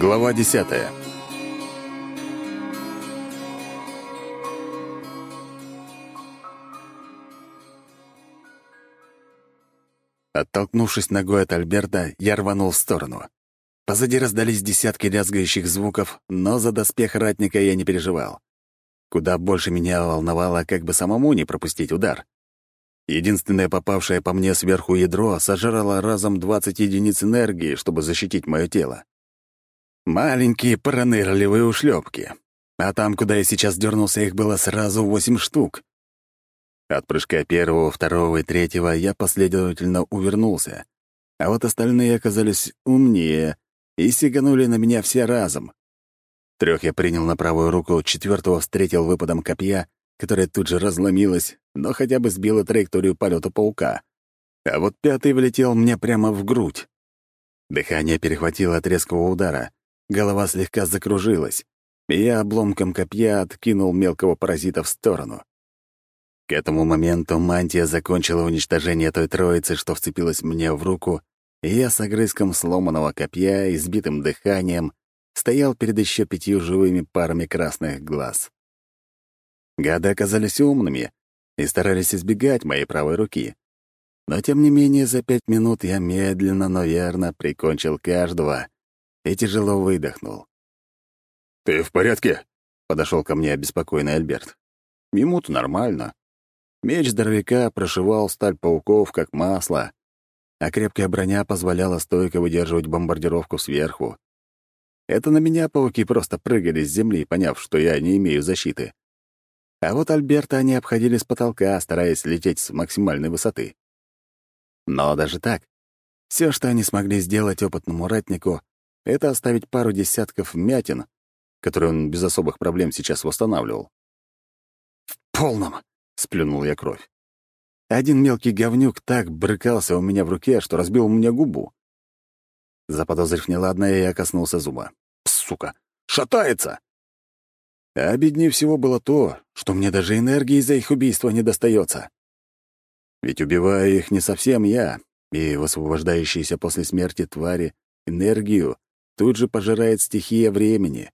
Глава десятая. Оттолкнувшись ногой от Альберта, я рванул в сторону. Позади раздались десятки лязгающих звуков, но за доспех ратника я не переживал. Куда больше меня волновало, как бы самому не пропустить удар. Единственное попавшее по мне сверху ядро сожрало разом 20 единиц энергии, чтобы защитить мое тело. Маленькие пронырливые ушлепки. А там, куда я сейчас дернулся, их было сразу восемь штук. От прыжка первого, второго и третьего я последовательно увернулся, а вот остальные оказались умнее и сиганули на меня все разом. Трех я принял на правую руку, четвертого встретил выпадом копья, которое тут же разломилось, но хотя бы сбило траекторию полета паука. А вот пятый влетел мне прямо в грудь. Дыхание перехватило от резкого удара, голова слегка закружилась, и я обломком копья откинул мелкого паразита в сторону. К этому моменту мантия закончила уничтожение той троицы, что вцепилась мне в руку, и я с огрызком сломанного копья и сбитым дыханием стоял перед еще пятью живыми парами красных глаз. Гады оказались умными и старались избегать моей правой руки. Но, тем не менее, за пять минут я медленно, но верно прикончил каждого и тяжело выдохнул. «Ты в порядке?» — подошел ко мне обеспокоенный Альберт. Ему-то нормально. Меч здоровяка прошивал сталь пауков, как масло, а крепкая броня позволяла стойко выдерживать бомбардировку сверху. Это на меня пауки просто прыгали с земли, поняв, что я не имею защиты. А вот Альберта они обходили с потолка, стараясь лететь с максимальной высоты. Но даже так, все, что они смогли сделать опытному ратнику, это оставить пару десятков мятин, которые он без особых проблем сейчас восстанавливал. «В полном!» — сплюнул я кровь. Один мелкий говнюк так брыкался у меня в руке, что разбил мне губу. Заподозрив неладное, я коснулся зуба. «Сука! Шатается!» А обиднее всего было то, что мне даже энергии из-за их убийства не достается. Ведь убиваю их не совсем я, и высвобождающиеся после смерти твари энергию тут же пожирает стихия времени.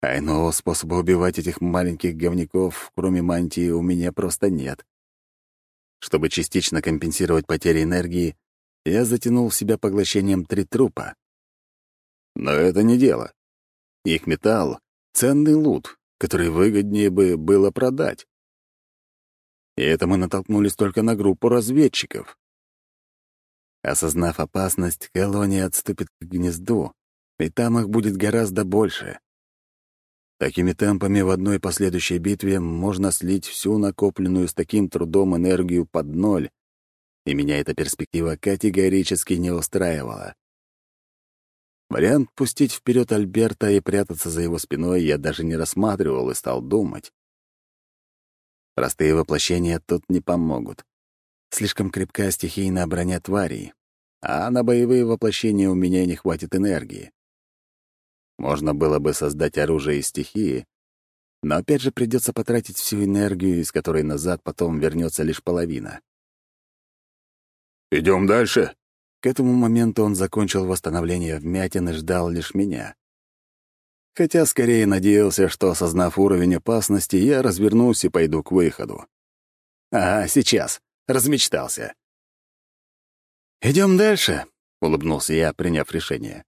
А иного способа убивать этих маленьких говняков, кроме мантии, у меня просто нет. Чтобы частично компенсировать потери энергии, я затянул себя поглощением три трупа. Но это не дело. Их металл — ценный лут, который выгоднее бы было продать. И это мы натолкнулись только на группу разведчиков. Осознав опасность, колония отступит к гнезду, и там их будет гораздо больше. Такими темпами в одной последующей битве можно слить всю накопленную с таким трудом энергию под ноль, и меня эта перспектива категорически не устраивала. Вариант пустить вперед Альберта и прятаться за его спиной я даже не рассматривал и стал думать. Простые воплощения тут не помогут. Слишком крепкая стихийная броня тварей, а на боевые воплощения у меня не хватит энергии. Можно было бы создать оружие из стихии, но опять же придется потратить всю энергию, из которой назад потом вернется лишь половина. Идем дальше?» К этому моменту он закончил восстановление вмятин и ждал лишь меня. Хотя скорее надеялся, что, осознав уровень опасности, я развернусь и пойду к выходу. «Ага, сейчас. Размечтался». Идем дальше», — улыбнулся я, приняв решение.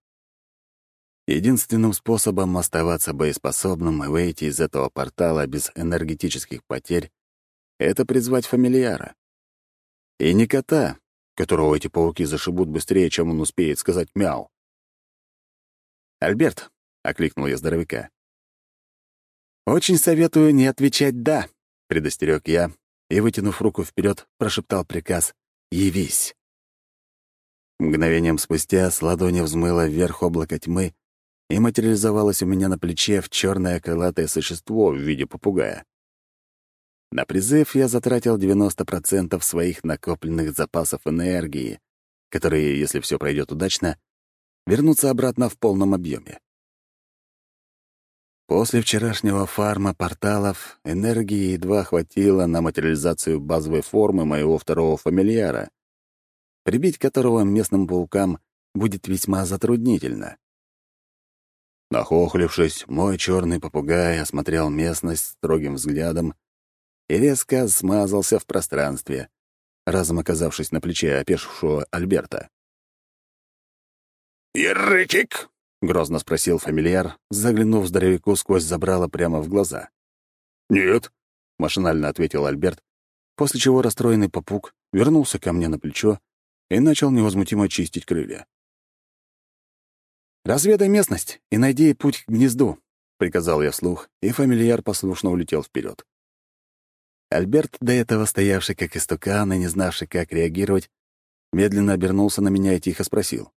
Единственным способом оставаться боеспособным и выйти из этого портала без энергетических потерь — это призвать фамильяра. И не кота, которого эти пауки зашибут быстрее, чем он успеет сказать «мяу». «Альберт», — окликнул я здоровяка. «Очень советую не отвечать «да», — предостерег я и, вытянув руку вперед, прошептал приказ «Явись». Мгновением спустя с ладони взмыло вверх облако тьмы и материализовалось у меня на плече в черное крылатое существо в виде попугая. На призыв я затратил 90% своих накопленных запасов энергии, которые, если все пройдет удачно, вернутся обратно в полном объеме. После вчерашнего фарма порталов энергии едва хватило на материализацию базовой формы моего второго фамильяра, прибить которого местным паукам будет весьма затруднительно. Нахохлившись, мой черный попугай осмотрел местность строгим взглядом и резко смазался в пространстве, разом оказавшись на плече опешившего Альберта. «Ерытик!» — грозно спросил фамильяр, заглянув здоровяку сквозь забрало прямо в глаза. «Нет», — машинально ответил Альберт, после чего расстроенный попуг вернулся ко мне на плечо и начал невозмутимо чистить крылья. «Разведай местность и найди путь к гнезду», — приказал я вслух, и фамильяр послушно улетел вперед. Альберт, до этого стоявший как истукан и не знавший, как реагировать, медленно обернулся на меня и тихо спросил.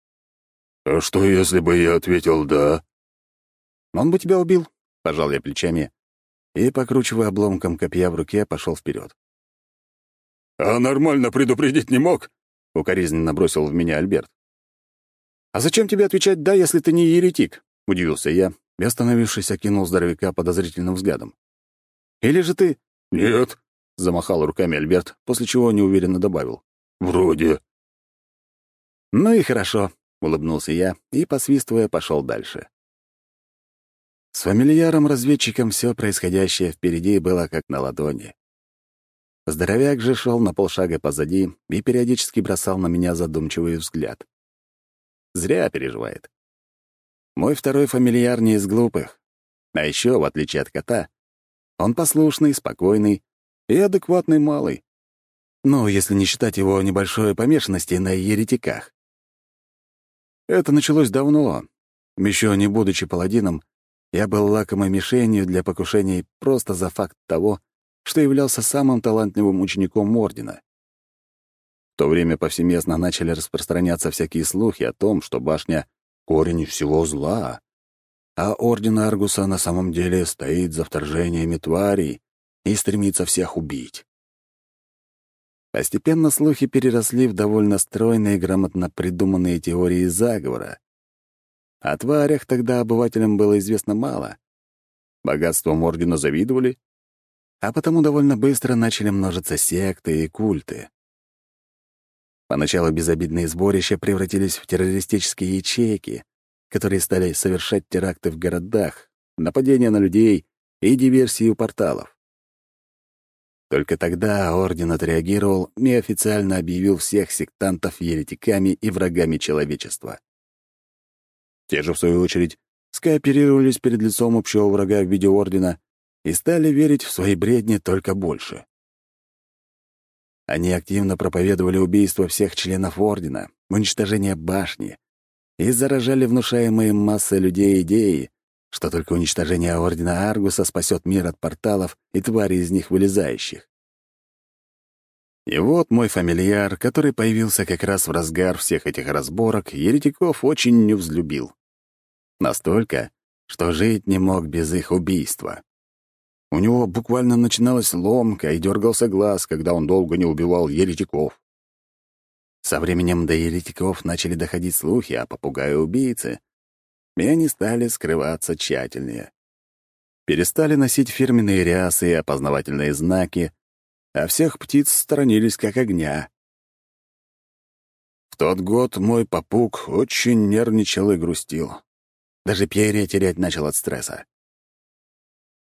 «А что, если бы я ответил «да»?» «Он бы тебя убил», — пожал я плечами и, покручивая обломком копья в руке, пошел вперед. «А нормально предупредить не мог?» — укоризненно бросил в меня Альберт. «А зачем тебе отвечать «да», если ты не еретик?» — удивился я и, остановившись, окинул здоровяка подозрительным взглядом. «Или же ты...» «Нет», — замахал руками Альберт, после чего неуверенно добавил. «Вроде». «Ну и хорошо», — улыбнулся я и, посвистывая, пошел дальше. С фамильяром-разведчиком все происходящее впереди было как на ладони. Здоровяк же шел на полшага позади и периодически бросал на меня задумчивый взгляд. Зря переживает. Мой второй фамильяр не из глупых. А еще, в отличие от кота, он послушный, спокойный и адекватный малый. Ну, если не считать его небольшой помешанности на еретиках. Это началось давно. Еще не будучи паладином, я был лакомой мишенью для покушений просто за факт того, что являлся самым талантливым учеником Ордена. В то время повсеместно начали распространяться всякие слухи о том, что башня — корень всего зла, а Орден Аргуса на самом деле стоит за вторжениями тварей и стремится всех убить. Постепенно слухи переросли в довольно стройные и грамотно придуманные теории заговора. О тварях тогда обывателям было известно мало. Богатством Ордена завидовали, а потому довольно быстро начали множиться секты и культы. Поначалу безобидные сборища превратились в террористические ячейки, которые стали совершать теракты в городах, нападения на людей и диверсии у порталов. Только тогда Орден отреагировал и официально объявил всех сектантов еретиками и врагами человечества. Те же, в свою очередь, скооперировались перед лицом общего врага в виде Ордена и стали верить в свои бредни только больше. Они активно проповедовали убийство всех членов Ордена, уничтожение башни и заражали внушаемые массы людей идеи, что только уничтожение Ордена Аргуса спасет мир от порталов и тварей из них вылезающих. И вот мой фамильяр, который появился как раз в разгар всех этих разборок, еретиков очень не взлюбил. Настолько, что жить не мог без их убийства. У него буквально начиналась ломка и дергался глаз, когда он долго не убивал еретиков. Со временем до еретиков начали доходить слухи о попугае-убийце, и они стали скрываться тщательнее. Перестали носить фирменные рясы и опознавательные знаки, а всех птиц сторонились как огня. В тот год мой попуг очень нервничал и грустил. Даже перья терять начал от стресса.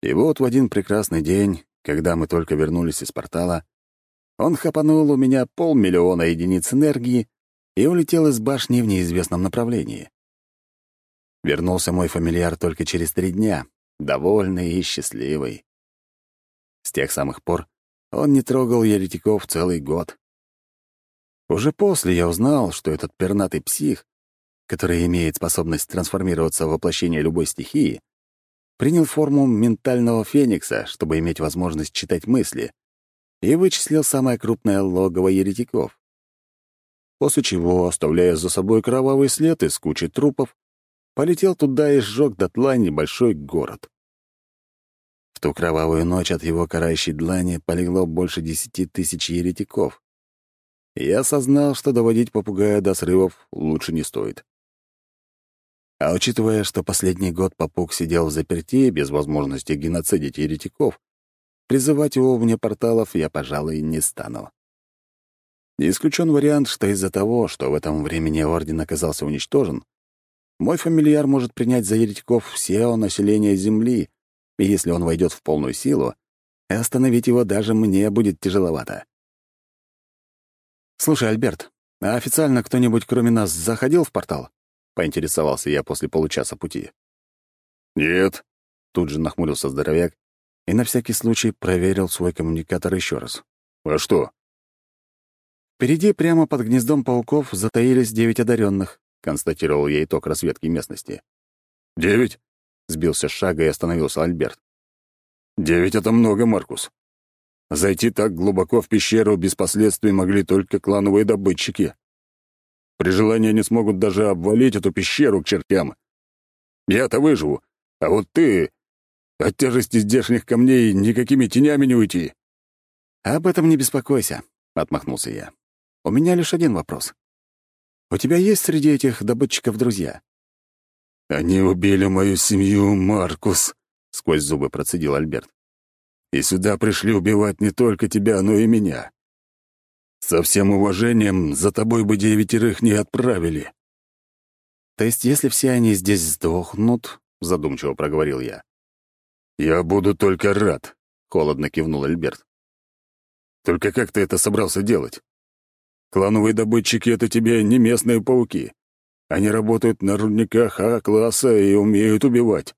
И вот в один прекрасный день, когда мы только вернулись из портала, он хапанул у меня полмиллиона единиц энергии и улетел из башни в неизвестном направлении. Вернулся мой фамильяр только через три дня, довольный и счастливый. С тех самых пор он не трогал еретиков целый год. Уже после я узнал, что этот пернатый псих, который имеет способность трансформироваться в воплощение любой стихии, принял форму ментального феникса, чтобы иметь возможность читать мысли, и вычислил самое крупное логово еретиков. После чего, оставляя за собой кровавый след из кучи трупов, полетел туда и сжег дотла небольшой город. В ту кровавую ночь от его карающей длани полегло больше десяти тысяч еретиков. Я осознал, что доводить попугая до срывов лучше не стоит. А учитывая, что последний год попуг сидел в заперти без возможности геноцидить еретиков, призывать его вне порталов я, пожалуй, не стану. Не исключен вариант, что из-за того, что в этом времени Орден оказался уничтожен, Мой фамильяр может принять за еретиков все население Земли, и если он войдет в полную силу, остановить его даже мне будет тяжеловато. «Слушай, Альберт, а официально кто-нибудь кроме нас заходил в портал?» — поинтересовался я после получаса пути. «Нет», — тут же нахмурился здоровяк и на всякий случай проверил свой коммуникатор еще раз. «А что?» «Впереди, прямо под гнездом пауков, затаились девять одаренных, констатировал я итог разведки местности. «Девять?» — сбился с шага и остановился Альберт. «Девять — это много, Маркус. Зайти так глубоко в пещеру без последствий могли только клановые добытчики. При желании они смогут даже обвалить эту пещеру к чертям. Я-то выживу, а вот ты... От тяжести здешних камней никакими тенями не уйти». «Об этом не беспокойся», — отмахнулся я. «У меня лишь один вопрос. У тебя есть среди этих добытчиков друзья?» «Они убили мою семью, Маркус», — сквозь зубы процедил Альберт. «И сюда пришли убивать не только тебя, но и меня. Со всем уважением, за тобой бы девятерых не отправили». «То есть, если все они здесь сдохнут», — задумчиво проговорил я. «Я буду только рад», — холодно кивнул Альберт. «Только как ты это собрался делать? Клановые добытчики — это тебе не местные пауки. Они работают на рудниках А-класса и умеют убивать».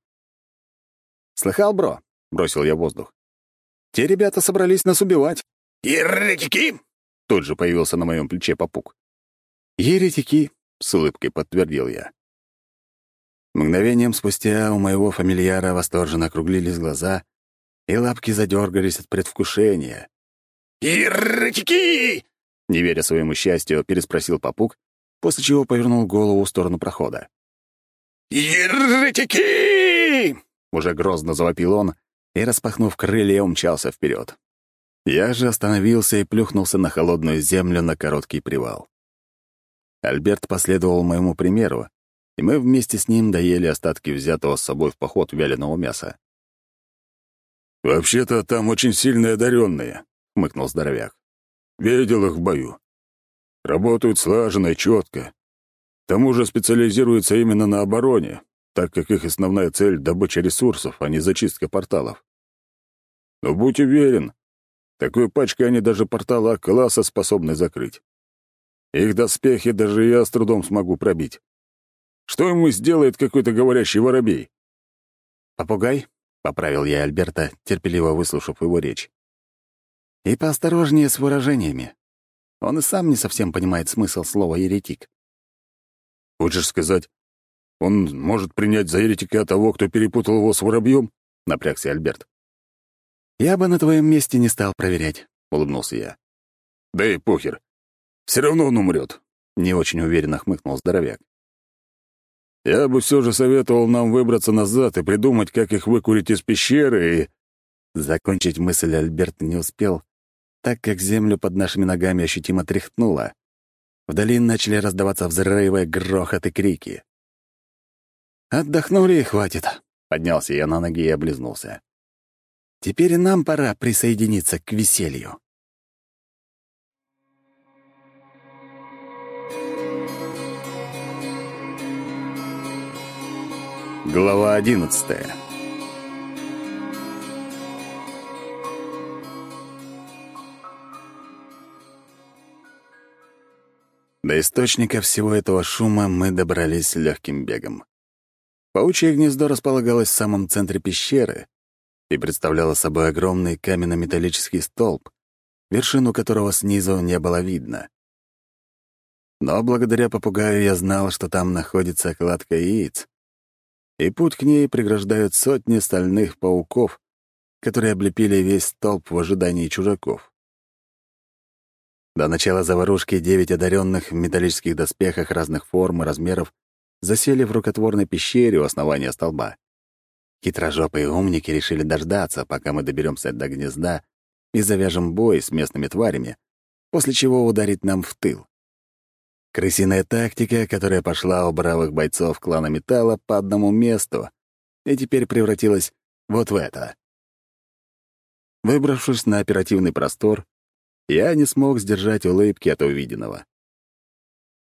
«Слыхал, бро?» — бросил я воздух. «Те ребята собрались нас убивать». «Еретики!» — тут же появился на моем плече попуг. «Еретики!» — с улыбкой подтвердил я. Мгновением спустя у моего фамильяра восторженно округлились глаза, и лапки задергались от предвкушения. «Еретики!» Не веря своему счастью, переспросил попуг, после чего повернул голову в сторону прохода. «Еретики!» Уже грозно завопил он и, распахнув крылья, умчался вперед. Я же остановился и плюхнулся на холодную землю на короткий привал. Альберт последовал моему примеру, и мы вместе с ним доели остатки взятого с собой в поход вяленого мяса. «Вообще-то там очень сильные одаренные», — хмыкнул здоровяк. Видел их в бою. Работают слаженно и четко. К тому же специализируются именно на обороне, так как их основная цель — добыча ресурсов, а не зачистка порталов. Но будь уверен, такой пачкой они даже порталы класса способны закрыть. Их доспехи даже я с трудом смогу пробить. Что ему сделает какой-то говорящий воробей? «Попугай?» — поправил я Альберта, терпеливо выслушав его речь. И поосторожнее с выражениями. Он и сам не совсем понимает смысл слова «еретик». «Хочешь сказать, он может принять за еретика того, кто перепутал его с воробьем?» — напрягся Альберт. «Я бы на твоем месте не стал проверять», — улыбнулся я. «Да и похер. Все равно он умрет», — не очень уверенно хмыкнул здоровяк. «Я бы все же советовал нам выбраться назад и придумать, как их выкурить из пещеры и...» Закончить мысль Альберт не успел, так как землю под нашими ногами ощутимо тряхнуло. Вдали начали раздаваться взрывы, грохот и крики. «Отдохнули и хватит», — поднялся я на ноги и облизнулся. «Теперь нам пора присоединиться к веселью». Глава одиннадцатая До источника всего этого шума мы добрались легким бегом. Паучье гнездо располагалось в самом центре пещеры и представляло собой огромный каменно-металлический столб, вершину которого снизу не было видно. Но благодаря попугаю я знал, что там находится кладка яиц, и путь к ней преграждают сотни стальных пауков, которые облепили весь столб в ожидании чужаков. До начала заварушки девять одаренных в металлических доспехах разных форм и размеров засели в рукотворной пещере у основания столба. Хитрожопые умники решили дождаться, пока мы доберемся до гнезда и завяжем бой с местными тварями, после чего ударить нам в тыл. Крысиная тактика, которая пошла у бравых бойцов клана Металла по одному месту и теперь превратилась вот в это. Выбравшись на оперативный простор, я не смог сдержать улыбки от увиденного.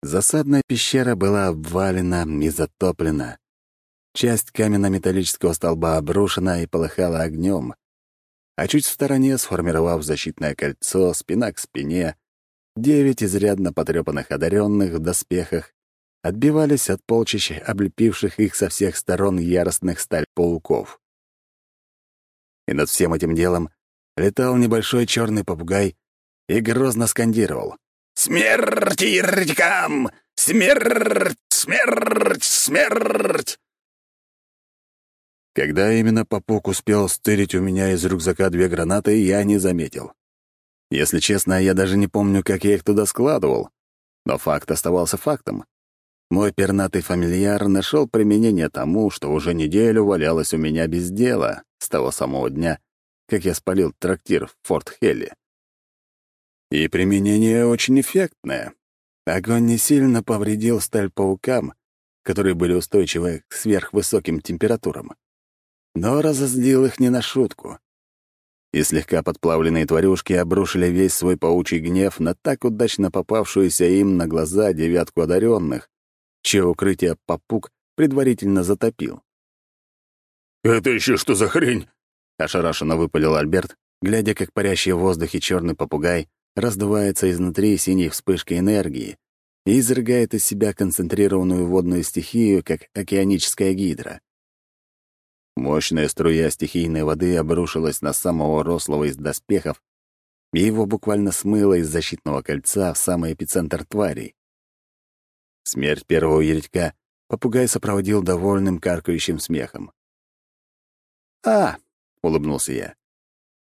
Засадная пещера была обвалена и затоплена. Часть каменно-металлического столба обрушена и полыхала огнем, а чуть в стороне, сформировав защитное кольцо, спина к спине, девять изрядно потрепанных одаренных в доспехах отбивались от полчищ, облепивших их со всех сторон яростных сталь-пауков. И над всем этим делом летал небольшой черный попугай и грозно скандировал. «Смерть ядерникам! Смерть! Смерть! Смерть!» Когда именно попук успел стырить у меня из рюкзака две гранаты, я не заметил. Если честно, я даже не помню, как я их туда складывал. Но факт оставался фактом. Мой пернатый фамильяр нашел применение тому, что уже неделю валялось у меня без дела с того самого дня, как я спалил трактир в Форт Хелли. И применение очень эффектное. Огонь не сильно повредил сталь паукам, которые были устойчивы к сверхвысоким температурам, но разозлил их не на шутку. И слегка подплавленные тварюшки обрушили весь свой паучий гнев на так удачно попавшуюся им на глаза девятку одаренных, чье укрытие попуг предварительно затопил. «Это еще что за хрень?» — ошарашенно выпалил Альберт, глядя, как парящий в воздухе черный попугай раздувается изнутри синей вспышкой энергии и изрыгает из себя концентрированную водную стихию, как океаническая гидра. Мощная струя стихийной воды обрушилась на самого рослого из доспехов, и его буквально смыло из защитного кольца в самый эпицентр тварей. Смерть первого еретька попугай сопроводил довольным каркающим смехом. «А!» — улыбнулся я.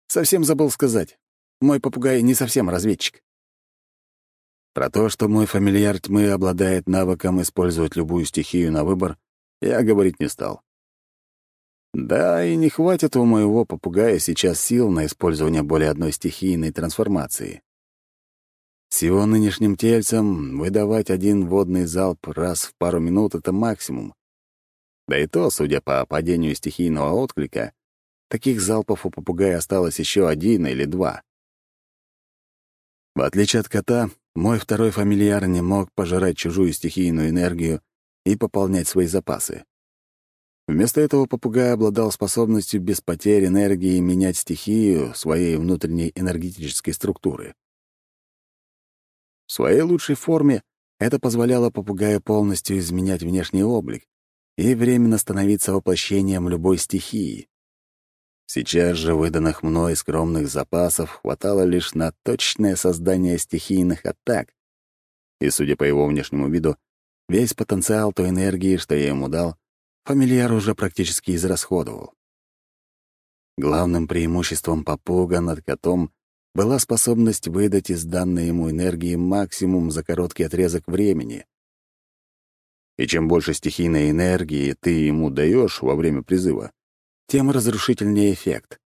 «Совсем забыл сказать. Мой попугай не совсем разведчик». Про то, что мой фамильяр тьмы обладает навыком использовать любую стихию на выбор, я говорить не стал. Да, и не хватит у моего попугая сейчас сил на использование более одной стихийной трансформации. С его нынешним тельцем выдавать один водный залп раз в пару минут — это максимум. Да и то, судя по падению стихийного отклика, таких залпов у попугая осталось еще один или два. В отличие от кота, мой второй фамильяр не мог пожирать чужую стихийную энергию и пополнять свои запасы. Вместо этого попугай обладал способностью без потерь энергии менять стихию своей внутренней энергетической структуры. В своей лучшей форме это позволяло попугаю полностью изменять внешний облик и временно становиться воплощением любой стихии. Сейчас же выданных мной скромных запасов хватало лишь на точное создание стихийных атак, и, судя по его внешнему виду, весь потенциал той энергии, что я ему дал, фамильяр уже практически израсходовал. Главным преимуществом попуга над котом была способность выдать из данной ему энергии максимум за короткий отрезок времени. И чем больше стихийной энергии ты ему даешь во время призыва, тем разрушительнее эффект.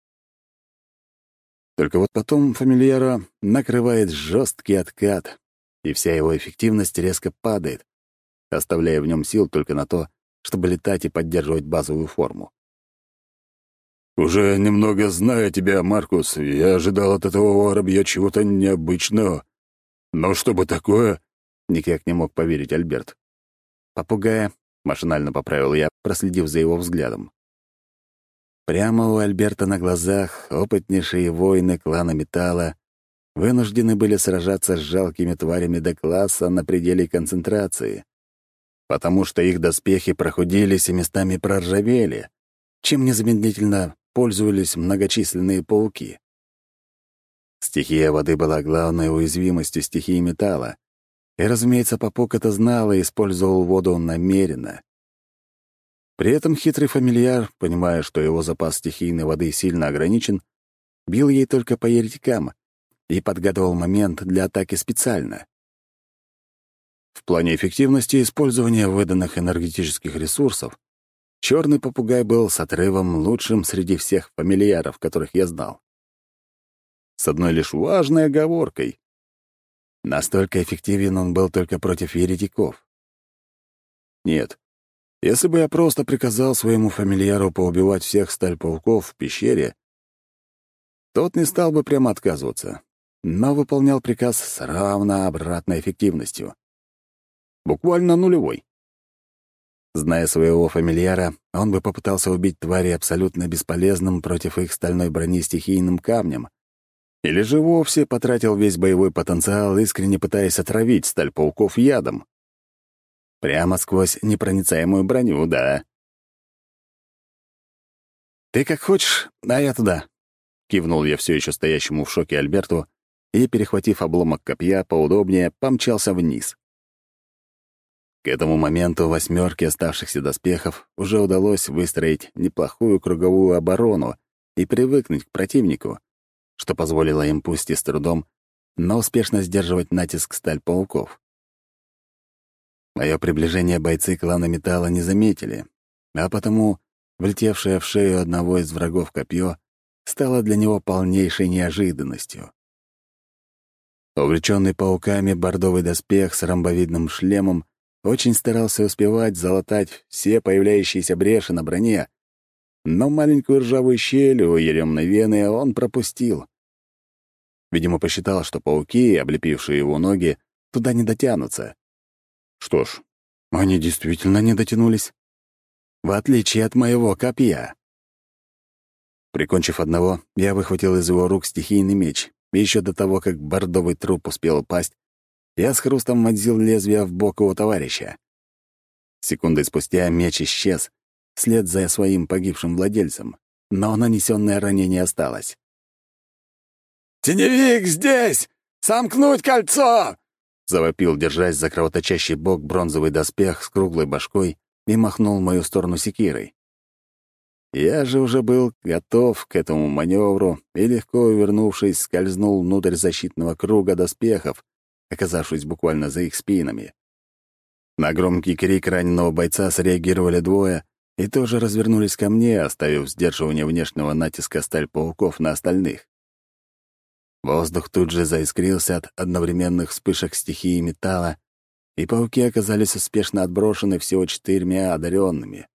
Только вот потом фамильяра накрывает жесткий откат, и вся его эффективность резко падает, оставляя в нем сил только на то, чтобы летать и поддерживать базовую форму. «Уже немного зная тебя, Маркус, я ожидал от этого воробья чего-то необычного. Но чтобы такое...» — никак не мог поверить Альберт. «Попугая», — машинально поправил я, проследив за его взглядом. Прямо у Альберта на глазах опытнейшие воины клана Металла вынуждены были сражаться с жалкими тварями до класса на пределе концентрации, потому что их доспехи прохудились и местами проржавели, чем незамедлительно пользовались многочисленные пауки. Стихия воды была главной уязвимостью стихии металла, и, разумеется, Попук это знал и использовал воду намеренно. При этом хитрый фамильяр, понимая, что его запас стихийной воды сильно ограничен, бил ей только по еретикам и подгадывал момент для атаки специально. В плане эффективности использования выданных энергетических ресурсов Черный попугай был с отрывом лучшим среди всех фамильяров, которых я знал. С одной лишь важной оговоркой. Настолько эффективен он был только против еретиков. Нет, если бы я просто приказал своему фамильяру поубивать всех сталь-пауков в пещере, тот не стал бы прямо отказываться, но выполнял приказ с равно обратной эффективностью. Буквально нулевой. Зная своего фамильяра, он бы попытался убить твари абсолютно бесполезным против их стальной брони стихийным камнем. Или же вовсе потратил весь боевой потенциал, искренне пытаясь отравить сталь пауков ядом. Прямо сквозь непроницаемую броню, да. «Ты как хочешь, а я туда», — кивнул я все еще стоящему в шоке Альберту и, перехватив обломок копья поудобнее, помчался вниз. К этому моменту восьмерке оставшихся доспехов уже удалось выстроить неплохую круговую оборону и привыкнуть к противнику, что позволило им пусть и с трудом, но успешно сдерживать натиск сталь пауков. Мое приближение бойцы клана Металла не заметили, а потому влетевшее в шею одного из врагов копье стало для него полнейшей неожиданностью. Увлеченный пауками бордовый доспех с ромбовидным шлемом очень старался успевать залатать все появляющиеся бреши на броне, но маленькую ржавую щель у еремной вены он пропустил. Видимо, посчитал, что пауки, облепившие его ноги, туда не дотянутся. Что ж, они действительно не дотянулись. В отличие от моего копья. Прикончив одного, я выхватил из его рук стихийный меч. Еще до того, как бордовый труп успел упасть, я с хрустом вонзил лезвие в бок его товарища. Секунды спустя меч исчез, вслед за своим погибшим владельцем, но нанесенное ранение осталось. «Теневик здесь! Сомкнуть кольцо!» — завопил, держась за кровоточащий бок бронзовый доспех с круглой башкой и махнул в мою сторону секирой. Я же уже был готов к этому маневру и, легко увернувшись, скользнул внутрь защитного круга доспехов, оказавшись буквально за их спинами. На громкий крик раненого бойца среагировали двое и тоже развернулись ко мне, оставив сдерживание внешнего натиска сталь пауков на остальных. Воздух тут же заискрился от одновременных вспышек стихии металла, и пауки оказались успешно отброшены всего четырьмя одаренными.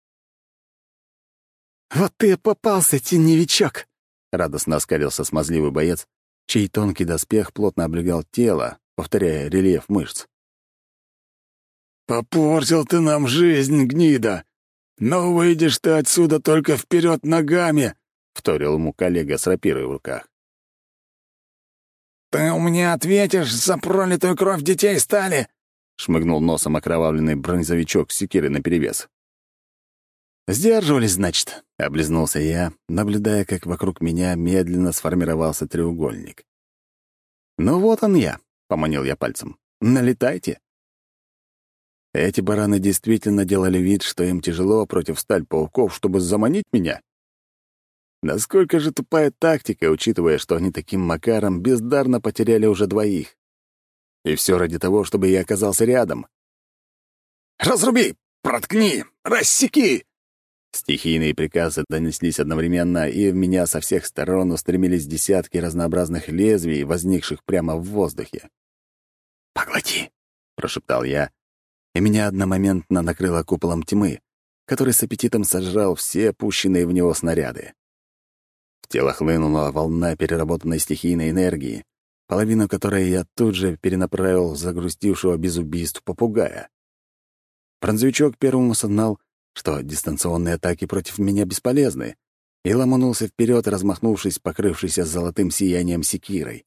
«Вот ты попался, теневичок!» — радостно оскалился смазливый боец, чей тонкий доспех плотно облегал тело, повторяя рельеф мышц. «Попортил ты нам жизнь, гнида! Но выйдешь ты отсюда только вперед ногами!» — вторил ему коллега с рапирой в руках. «Ты у меня ответишь за пролитую кровь детей стали!» — шмыгнул носом окровавленный бронзовичок с секирой наперевес. «Сдерживались, значит», — облизнулся я, наблюдая, как вокруг меня медленно сформировался треугольник. «Ну вот он я. — поманил я пальцем. «Налетайте!» Эти бараны действительно делали вид, что им тяжело против сталь пауков, чтобы заманить меня. Насколько же тупая тактика, учитывая, что они таким макаром бездарно потеряли уже двоих. И все ради того, чтобы я оказался рядом. «Разруби! Проткни! Рассеки!» Стихийные приказы донеслись одновременно, и в меня со всех сторон устремились десятки разнообразных лезвий, возникших прямо в воздухе. «Поглоти!» — прошептал я, и меня одномоментно накрыло куполом тьмы, который с аппетитом сожрал все пущенные в него снаряды. В тело хлынула волна переработанной стихийной энергии, половину которой я тут же перенаправил загрустившего без убийств попугая. Бронзовичок первым осознал, что дистанционные атаки против меня бесполезны, и ломанулся вперед, размахнувшись, покрывшийся золотым сиянием секирой.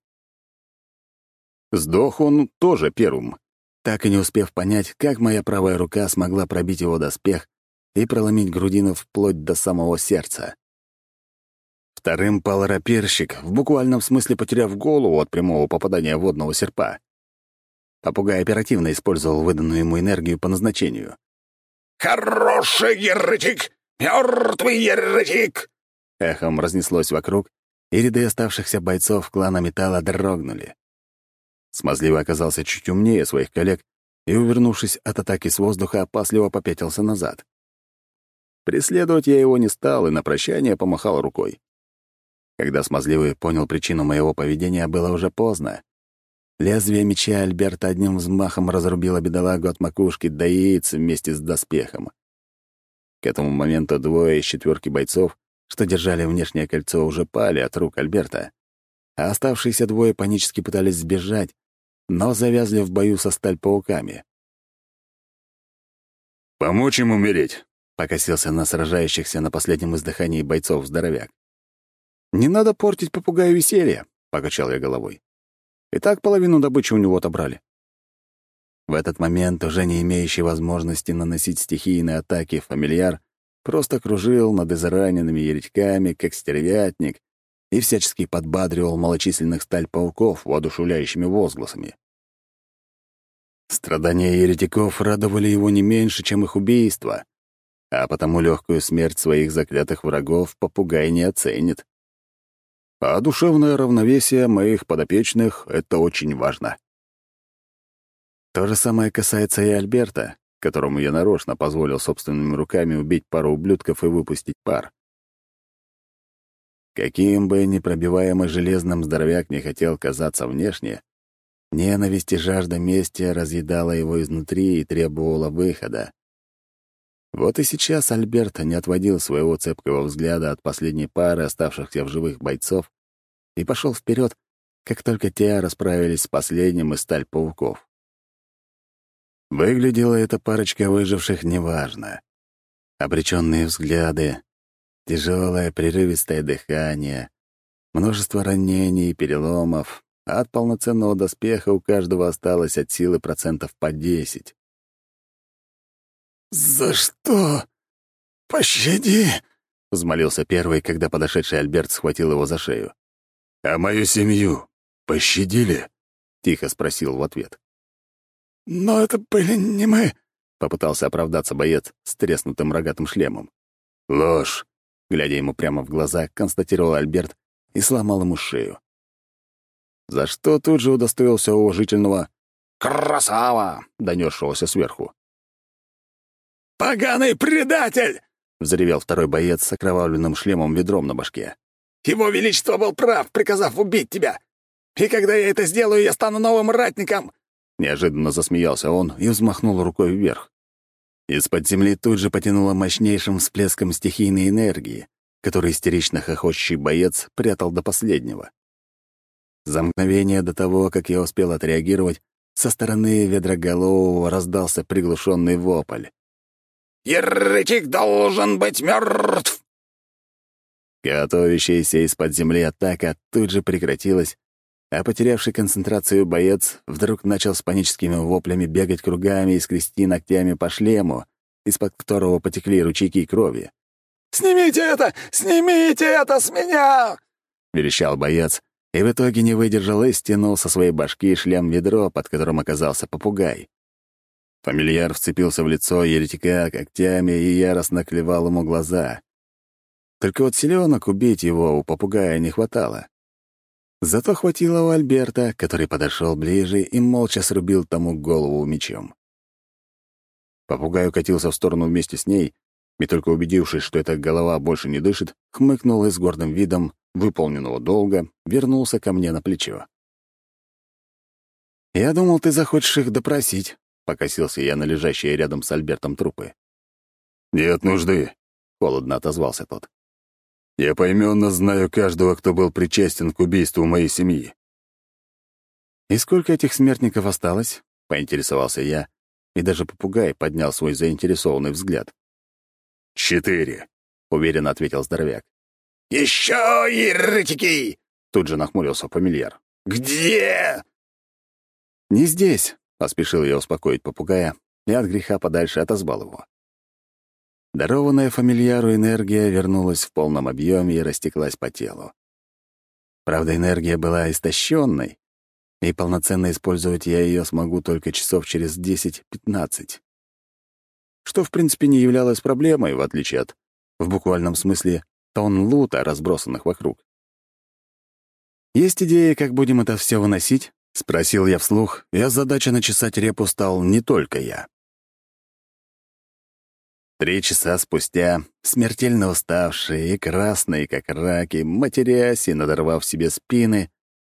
Сдох он тоже первым, так и не успев понять, как моя правая рука смогла пробить его доспех и проломить грудину вплоть до самого сердца. Вторым пал рапирщик, в буквальном смысле потеряв голову от прямого попадания водного серпа. Попугай оперативно использовал выданную ему энергию по назначению. «Хороший еретик! Мертвый еретик!» Эхом разнеслось вокруг, и ряды оставшихся бойцов клана Металла дрогнули. Смазливый оказался чуть умнее своих коллег и, увернувшись от атаки с воздуха, опасливо попятился назад. Преследовать я его не стал и на прощание помахал рукой. Когда Смазливый понял причину моего поведения, было уже поздно. Лезвие меча Альберта одним взмахом разрубило бедолагу от макушки до яиц вместе с доспехом. К этому моменту двое из четверки бойцов, что держали внешнее кольцо, уже пали от рук Альберта, а оставшиеся двое панически пытались сбежать, но завязли в бою со сталь-пауками. «Помочь им умереть?» — покосился на сражающихся на последнем издыхании бойцов здоровяк. «Не надо портить попугаю веселье», — покачал я головой. «И так половину добычи у него отобрали». В этот момент, уже не имеющий возможности наносить стихийные атаки, фамильяр просто кружил над израненными еретиками, как стервятник, и всячески подбадривал малочисленных сталь пауков воодушевляющими возгласами. Страдания еретиков радовали его не меньше, чем их убийство, а потому легкую смерть своих заклятых врагов попугай не оценит. А душевное равновесие моих подопечных — это очень важно. То же самое касается и Альберта, которому я нарочно позволил собственными руками убить пару ублюдков и выпустить пар. Каким бы непробиваемый железным здоровяк не хотел казаться внешне, ненависть и жажда мести разъедала его изнутри и требовала выхода. Вот и сейчас Альберт не отводил своего цепкого взгляда от последней пары оставшихся в живых бойцов и пошел вперед, как только те расправились с последним из сталь пауков. Выглядела эта парочка выживших неважно. Обреченные взгляды, тяжелое прерывистое дыхание, множество ранений и переломов, а от полноценного доспеха у каждого осталось от силы процентов по десять. «За что? Пощади!» — взмолился первый, когда подошедший Альберт схватил его за шею. «А мою семью пощадили?» — тихо спросил в ответ. «Но это были не мы», — попытался оправдаться боец с треснутым рогатым шлемом. «Ложь!» — глядя ему прямо в глаза, констатировал Альберт и сломал ему шею. За что тут же удостоился уважительного «Красава!» — донесшегося сверху. «Поганый предатель!» — взревел второй боец с окровавленным шлемом ведром на башке. «Его Величество был прав, приказав убить тебя! И когда я это сделаю, я стану новым ратником! Неожиданно засмеялся он и взмахнул рукой вверх. Из-под земли тут же потянуло мощнейшим всплеском стихийной энергии, который истерично хохочущий боец прятал до последнего. За мгновение до того, как я успел отреагировать, со стороны ведроголового раздался приглушенный вопль. «Еретик должен быть мертв!» Готовящаяся из-под земли атака тут же прекратилась, а потерявший концентрацию боец вдруг начал с паническими воплями бегать кругами и скрести ногтями по шлему, из-под которого потекли ручейки крови. «Снимите это! Снимите это с меня!» — верещал боец, и в итоге не выдержал и стянул со своей башки шлем-ведро, под которым оказался попугай. Фамильяр вцепился в лицо еретика когтями и яростно клевал ему глаза. Только вот селенок убить его у попугая не хватало. Зато хватило у Альберта, который подошел ближе и молча срубил тому голову мечом. Попугай укатился в сторону вместе с ней, и только убедившись, что эта голова больше не дышит, хмыкнул и с гордым видом выполненного долга вернулся ко мне на плечо. «Я думал, ты захочешь их допросить», — покосился я на лежащие рядом с Альбертом трупы. «Нет нужды», — холодно отозвался тот. Я поименно знаю каждого, кто был причастен к убийству моей семьи». «И сколько этих смертников осталось?» — поинтересовался я, и даже попугай поднял свой заинтересованный взгляд. «Четыре», — уверенно ответил здоровяк. «Еще еретики!» — тут же нахмурился фамильяр. «Где?» «Не здесь», — поспешил я успокоить попугая и от греха подальше отозвал его. Дарованная фамильяру энергия вернулась в полном объеме и растеклась по телу. Правда, энергия была истощенной, и полноценно использовать я ее смогу только часов через 10-15. Что, в принципе, не являлось проблемой, в отличие от, в буквальном смысле, тонн лута, разбросанных вокруг. «Есть идея, как будем это все выносить?» — спросил я вслух, и задача начесать репу стал не только я. Три часа спустя, смертельно уставшие и красные, как раки, матерясь и надорвав себе спины,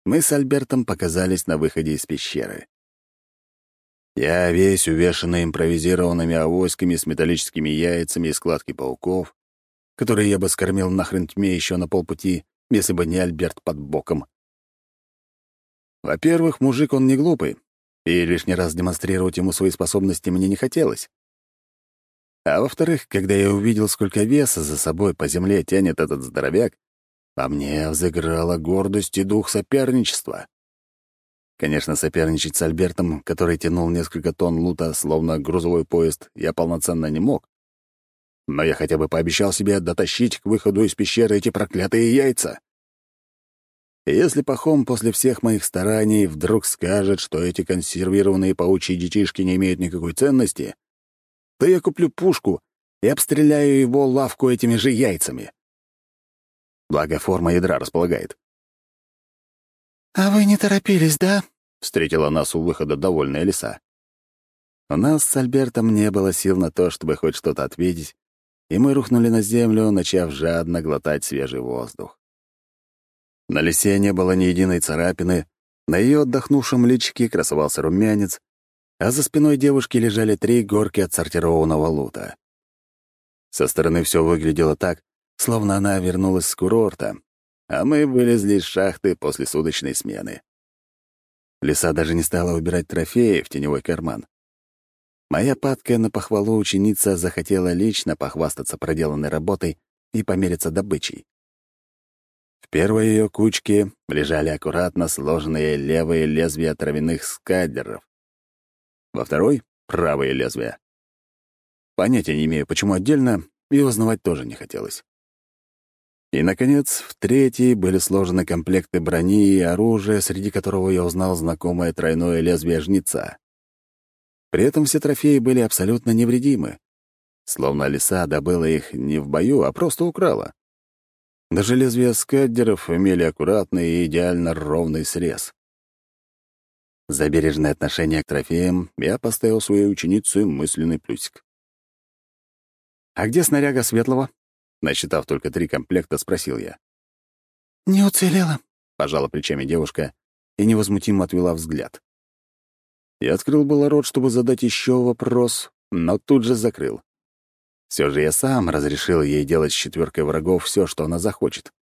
мы с Альбертом показались на выходе из пещеры. Я весь увешанный импровизированными авоськами с металлическими яйцами и складки пауков, которые я бы скормил нахрен тьме еще на полпути, если бы не Альберт под боком. Во-первых, мужик он не глупый, и лишний раз демонстрировать ему свои способности мне не хотелось. А во-вторых, когда я увидел, сколько веса за собой по земле тянет этот здоровяк, по мне взыграла гордость и дух соперничества. Конечно, соперничать с Альбертом, который тянул несколько тонн лута, словно грузовой поезд, я полноценно не мог. Но я хотя бы пообещал себе дотащить к выходу из пещеры эти проклятые яйца. Если Пахом после всех моих стараний вдруг скажет, что эти консервированные паучьи детишки не имеют никакой ценности, то я куплю пушку и обстреляю его лавку этими же яйцами. Благо, форма ядра располагает. «А вы не торопились, да?» — встретила нас у выхода довольная лиса. У нас с Альбертом не было сил на то, чтобы хоть что-то ответить, и мы рухнули на землю, начав жадно глотать свежий воздух. На лисе не было ни единой царапины, на ее отдохнувшем личике красовался румянец, а за спиной девушки лежали три горки отсортированного лута. Со стороны все выглядело так, словно она вернулась с курорта, а мы вылезли из шахты после суточной смены. Лиса даже не стала убирать трофеи в теневой карман. Моя падкая на похвалу ученица захотела лично похвастаться проделанной работой и помериться добычей. Первой ее кучке лежали аккуратно сложенные левые лезвия травяных скадеров. Во второй — правые лезвия. Понятия не имею, почему отдельно, и узнавать тоже не хотелось. И, наконец, в третьей были сложены комплекты брони и оружия, среди которого я узнал знакомое тройное лезвие жнеца. При этом все трофеи были абсолютно невредимы. Словно лиса добыла их не в бою, а просто украла. Даже лезвия скаддеров имели аккуратный и идеально ровный срез. За бережное отношение к трофеям я поставил своей ученице мысленный плюсик. «А где снаряга Светлого?» Насчитав только три комплекта, спросил я. «Не уцелела», — пожала плечами девушка и невозмутимо отвела взгляд. Я открыл было рот, чтобы задать еще вопрос, но тут же закрыл. Все же я сам разрешил ей делать с четверкой врагов все, что она захочет.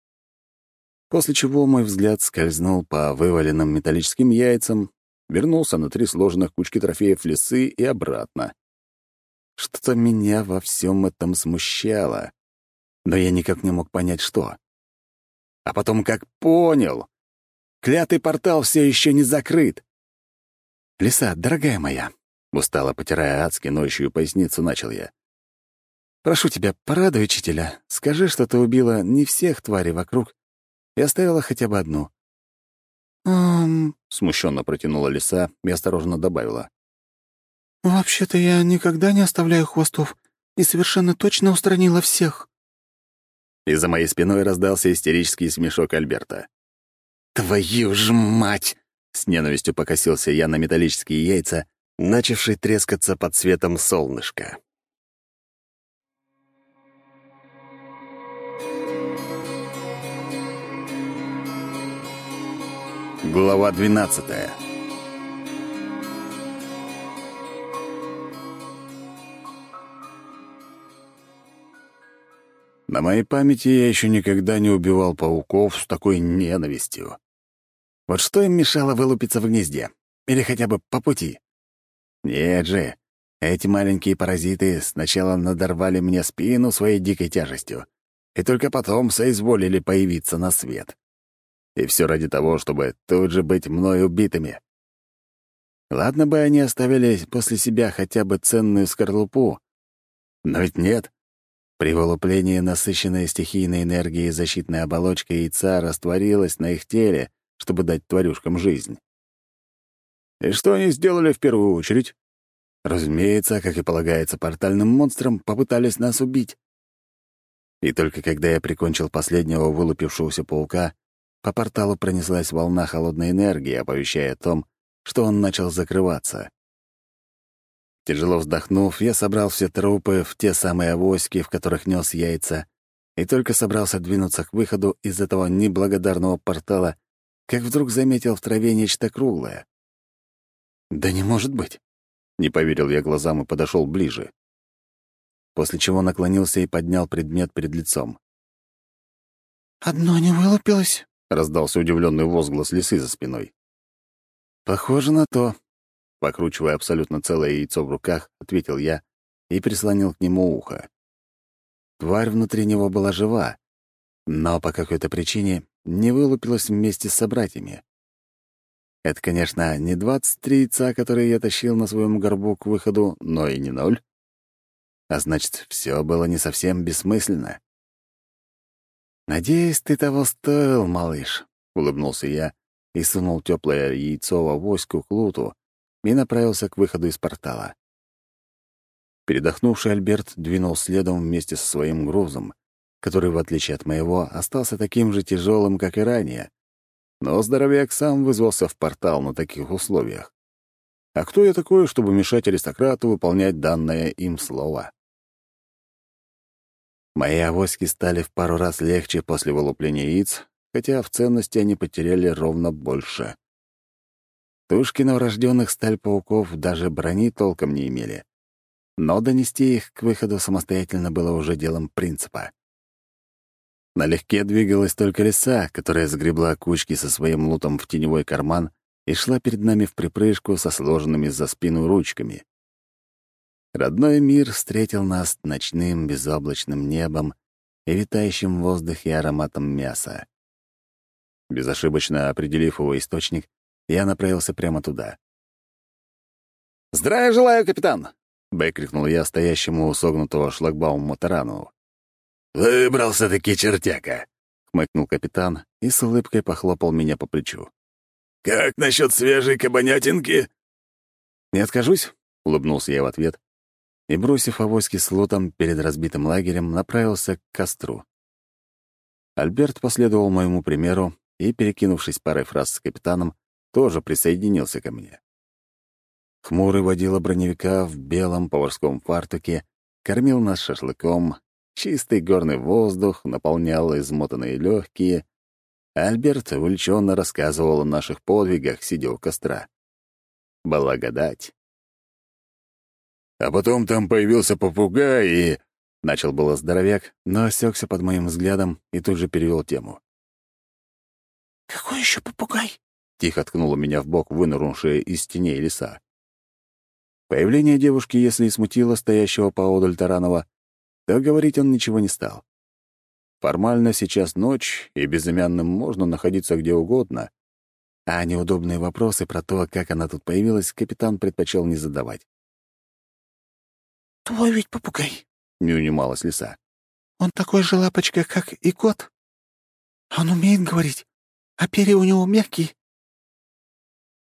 После чего мой взгляд скользнул по вываленным металлическим яйцам, вернулся на три сложенных кучки трофеев лисы и обратно. Что-то меня во всем этом смущало, но я никак не мог понять, что. А потом как понял. Клятый портал все еще не закрыт. «Лиса, дорогая моя», — устало потирая адски ноющую поясницу, начал я. Прошу тебя, порадуй учителя. Скажи, что ты убила не всех тварей вокруг и оставила хотя бы одну». «Эм...» — смущенно протянула лиса и осторожно добавила. «Вообще-то я никогда не оставляю хвостов и совершенно точно устранила всех». И за моей спиной раздался истерический смешок Альберта. «Твою ж мать!» — с ненавистью покосился я на металлические яйца, начавшие трескаться под светом солнышка. Глава 12 На моей памяти я еще никогда не убивал пауков с такой ненавистью. Вот что им мешало вылупиться в гнезде? Или хотя бы по пути? Нет же, эти маленькие паразиты сначала надорвали мне спину своей дикой тяжестью, и только потом соизволили появиться на свет. И все ради того, чтобы тут же быть мной убитыми. Ладно бы они оставили после себя хотя бы ценную скорлупу. Но ведь нет. При вылуплении насыщенная стихийной энергией защитная оболочка яйца растворилась на их теле, чтобы дать тварюшкам жизнь. И что они сделали в первую очередь? Разумеется, как и полагается портальным монстрам, попытались нас убить. И только когда я прикончил последнего вылупившегося паука, по порталу пронеслась волна холодной энергии, оповещая о том, что он начал закрываться. Тяжело вздохнув, я собрал все трупы в те самые авоськи, в которых нес яйца, и только собрался двинуться к выходу из этого неблагодарного портала, как вдруг заметил в траве нечто круглое. «Да не может быть!» — не поверил я глазам и подошел ближе. После чего наклонился и поднял предмет перед лицом. «Одно не вылупилось?» — раздался удивленный возглас лисы за спиной. «Похоже на то», — покручивая абсолютно целое яйцо в руках, ответил я и прислонил к нему ухо. Тварь внутри него была жива, но по какой-то причине не вылупилась вместе с собратьями. Это, конечно, не 23 яйца, которые я тащил на своем горбу к выходу, но и не ноль. А значит, все было не совсем бессмысленно. «Надеюсь, ты того стоил, малыш», — улыбнулся я и сунул теплое яйцо в авоську к луту и направился к выходу из портала. Передохнувший Альберт двинул следом вместе со своим грузом, который, в отличие от моего, остался таким же тяжелым, как и ранее. Но здоровяк сам вызвался в портал на таких условиях. А кто я такой, чтобы мешать аристократу выполнять данное им слово? Мои авоськи стали в пару раз легче после вылупления яиц, хотя в ценности они потеряли ровно больше. Тушки новорожденных сталь-пауков даже брони толком не имели. Но донести их к выходу самостоятельно было уже делом принципа. Налегке двигалась только лиса, которая сгребла кучки со своим лутом в теневой карман и шла перед нами в припрыжку со сложенными за спину ручками. Родной мир встретил нас ночным безоблачным небом и витающим в воздухе ароматом мяса. Безошибочно определив его источник, я направился прямо туда. «Здравия желаю, капитан!» — выкрикнул я стоящему у согнутого шлагбаума тарану. «Выбрался-таки чертяка!» — хмыкнул капитан и с улыбкой похлопал меня по плечу. «Как насчет свежей кабанятинки?» «Не откажусь», — улыбнулся я в ответ и, бросив авоськи с лотом перед разбитым лагерем, направился к костру. Альберт последовал моему примеру и, перекинувшись парой фраз с капитаном, тоже присоединился ко мне. Хмурый водила броневика в белом поварском фартуке, кормил нас шашлыком, Чистый горный воздух наполнял измотанные легкие, Альберт увлеченно рассказывал о наших подвигах, сидя у костра. Благодать. А потом там появился попугай и... Начал было здоровяк, но осекся под моим взглядом и тут же перевел тему. «Какой еще попугай?» — тихо ткнула меня в бок вынырнувшая из теней лиса. Появление девушки, если и смутило стоящего поодаль Таранова, то говорить он ничего не стал. Формально сейчас ночь, и безымянным можно находиться где угодно, а неудобные вопросы про то, как она тут появилась, капитан предпочел не задавать. «Твой ведь попугай», — не унималась лиса. «Он такой же лапочка, как и кот. Он умеет говорить, а перья у него мягкие».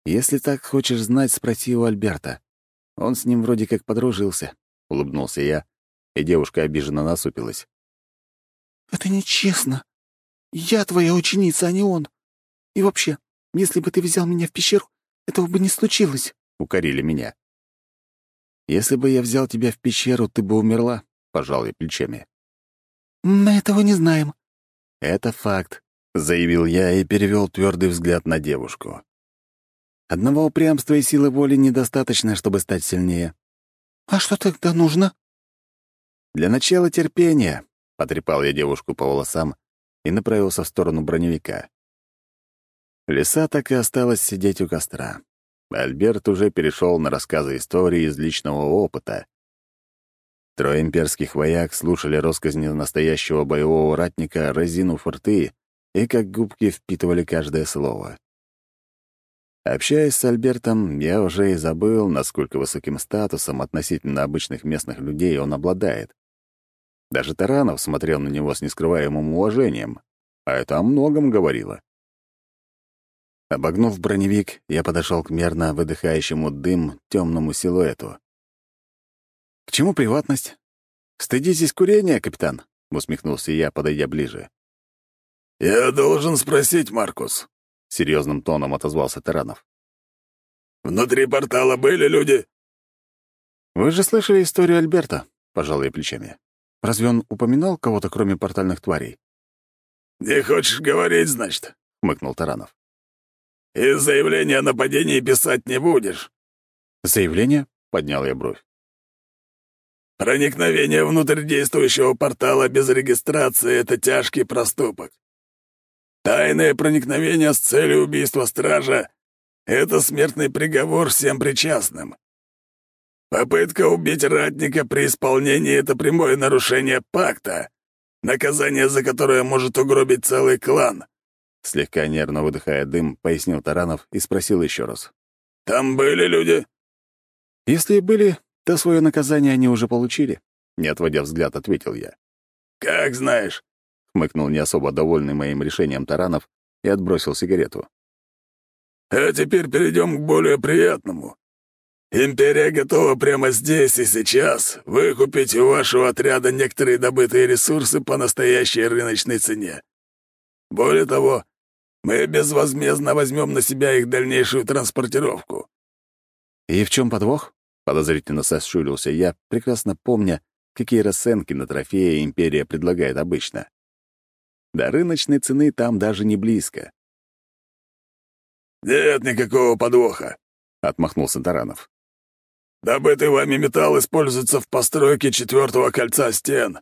«Если так хочешь знать, спроси у Альберта. Он с ним вроде как подружился», — улыбнулся я, и девушка обиженно насупилась. «Это нечестно. Я твоя ученица, а не он. И вообще, если бы ты взял меня в пещеру, этого бы не случилось», — укорили меня. «Если бы я взял тебя в пещеру, ты бы умерла», — пожал я плечами. «Мы этого не знаем». «Это факт», — заявил я и перевел твердый взгляд на девушку. «Одного упрямства и силы воли недостаточно, чтобы стать сильнее». «А что тогда нужно?» «Для начала терпения», — потрепал я девушку по волосам и направился в сторону броневика. Лиса так и осталась сидеть у костра. Альберт уже перешел на рассказы истории из личного опыта. Трое имперских вояк слушали россказни настоящего боевого ратника, разинув рты, и как губки впитывали каждое слово. Общаясь с Альбертом, я уже и забыл, насколько высоким статусом относительно обычных местных людей он обладает. Даже Таранов смотрел на него с нескрываемым уважением, а это о многом говорило. Обогнув броневик, я подошел к мерно выдыхающему дым темному силуэту. «К чему приватность? Стыдитесь курения, капитан?» — усмехнулся я, подойдя ближе. «Я должен спросить, Маркус», — серьезным тоном отозвался Таранов. «Внутри портала были люди?» «Вы же слышали историю Альберта?» — пожал я плечами. Разве он упоминал кого-то, кроме портальных тварей? «Не хочешь говорить, значит?» — хмыкнул Таранов. «И заявление о нападении писать не будешь». «Заявление?» — поднял я бровь. «Проникновение внутрь действующего портала без регистрации — это тяжкий проступок. Тайное проникновение с целью убийства стража — это смертный приговор всем причастным. Попытка убить ратника при исполнении — это прямое нарушение пакта, наказание за которое может угробить целый клан. Слегка нервно выдыхая дым, пояснил Таранов и спросил еще раз. «Там были люди?» «Если и были, то свое наказание они уже получили», — не отводя взгляд, ответил я. «Как знаешь», — хмыкнул не особо довольный моим решением Таранов и отбросил сигарету. «А теперь перейдем к более приятному. Империя готова прямо здесь и сейчас выкупить у вашего отряда некоторые добытые ресурсы по настоящей рыночной цене. Более того, мы безвозмездно возьмем на себя их дальнейшую транспортировку». «И в чем подвох?» — подозрительно сощурился я, прекрасно помня, какие расценки на трофеи империя предлагает обычно. До рыночной цены там даже не близко. «Нет никакого подвоха», — отмахнулся Таранов. «Добытый вами металл используется в постройке четвертого кольца стен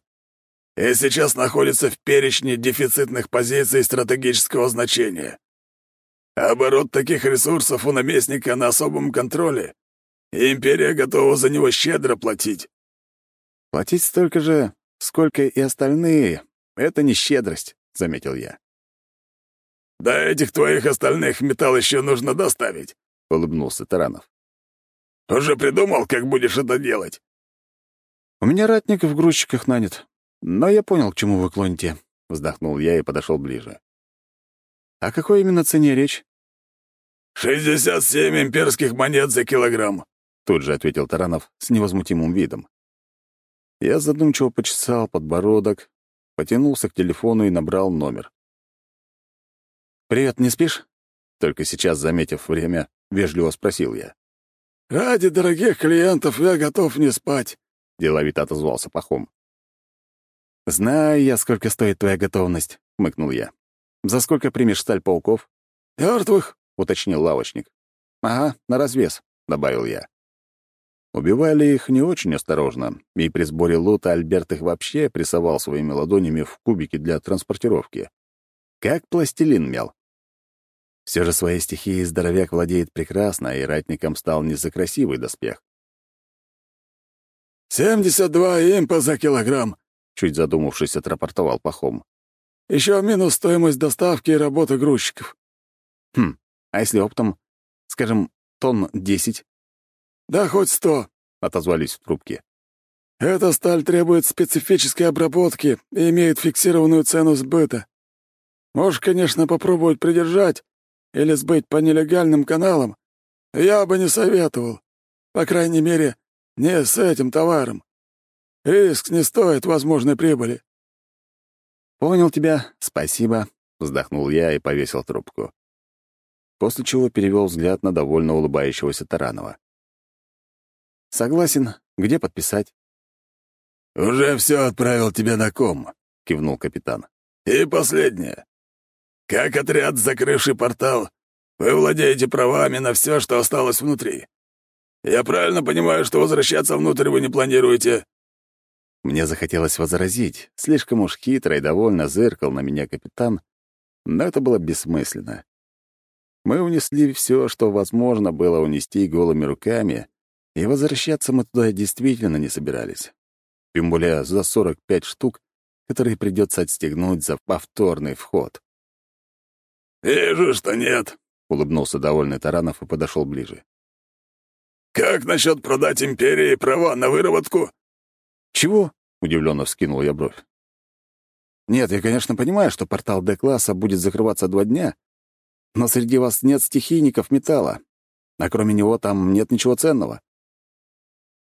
и сейчас находится в перечне дефицитных позиций стратегического значения. Оборот таких ресурсов у наместника на особом контроле, империя готова за него щедро платить. Платить столько же, сколько и остальные, это не щедрость, — заметил я. «До этих твоих остальных металл еще нужно доставить», — улыбнулся Таранов. «Уже придумал, как будешь это делать?» «У меня ратник в грузчиках нанят. Но я понял, к чему вы клоните», — вздохнул я и подошел ближе. «О какой именно цене речь?» «Шестьдесят семь имперских монет за килограмм», — тут же ответил Таранов с невозмутимым видом. Я задумчиво почесал подбородок, потянулся к телефону и набрал номер. «Привет, не спишь?» Только сейчас, заметив время, вежливо спросил я. «Ради дорогих клиентов я готов не спать», — деловито отозвался Пахом. «Знаю я, сколько стоит твоя готовность», — хмыкнул я. «За сколько примешь сталь пауков?» «Мертвых», — уточнил лавочник. «Ага, на развес», — добавил я. Убивали их не очень осторожно, и при сборе лута Альберт их вообще прессовал своими ладонями в кубики для транспортировки. Как пластилин мел. Все же своей стихией здоровяк владеет прекрасно, и ратником стал не за красивый доспех. «Семьдесят два импа за килограмм», — чуть задумавшись, отрапортовал Пахом. «Еще минус стоимость доставки и работы грузчиков». «Хм, а если оптом? Скажем, тонн десять?» «Да хоть сто», — отозвались в трубке. «Эта сталь требует специфической обработки и имеет фиксированную цену сбыта. Можешь, конечно, попробовать придержать или сбыть по нелегальным каналам. Я бы не советовал. По крайней мере, не с этим товаром. Риск не стоит возможной прибыли». «Понял тебя, спасибо», — вздохнул я и повесил трубку. После чего перевел взгляд на довольно улыбающегося Таранова. «Согласен. Где подписать?» «Уже все отправил тебе на ком», — кивнул капитан. «И последнее. Как отряд, закрывший портал, вы владеете правами на все, что осталось внутри. Я правильно понимаю, что возвращаться внутрь вы не планируете?» Мне захотелось возразить. Слишком уж хитро и довольно зыркал на меня капитан, но это было бессмысленно. Мы унесли все, что возможно было унести голыми руками, и возвращаться мы туда действительно не собирались. Тем более за 45 штук, которые придется отстегнуть за повторный вход. «Вижу, что нет», — улыбнулся довольный Таранов и подошел ближе. «Как насчет продать империи права на выработку?» «Чего?» — удивленно вскинул я бровь. «Нет, я, конечно, понимаю, что портал Д-класса будет закрываться два дня, но среди вас нет стихийников металла, а кроме него там нет ничего ценного».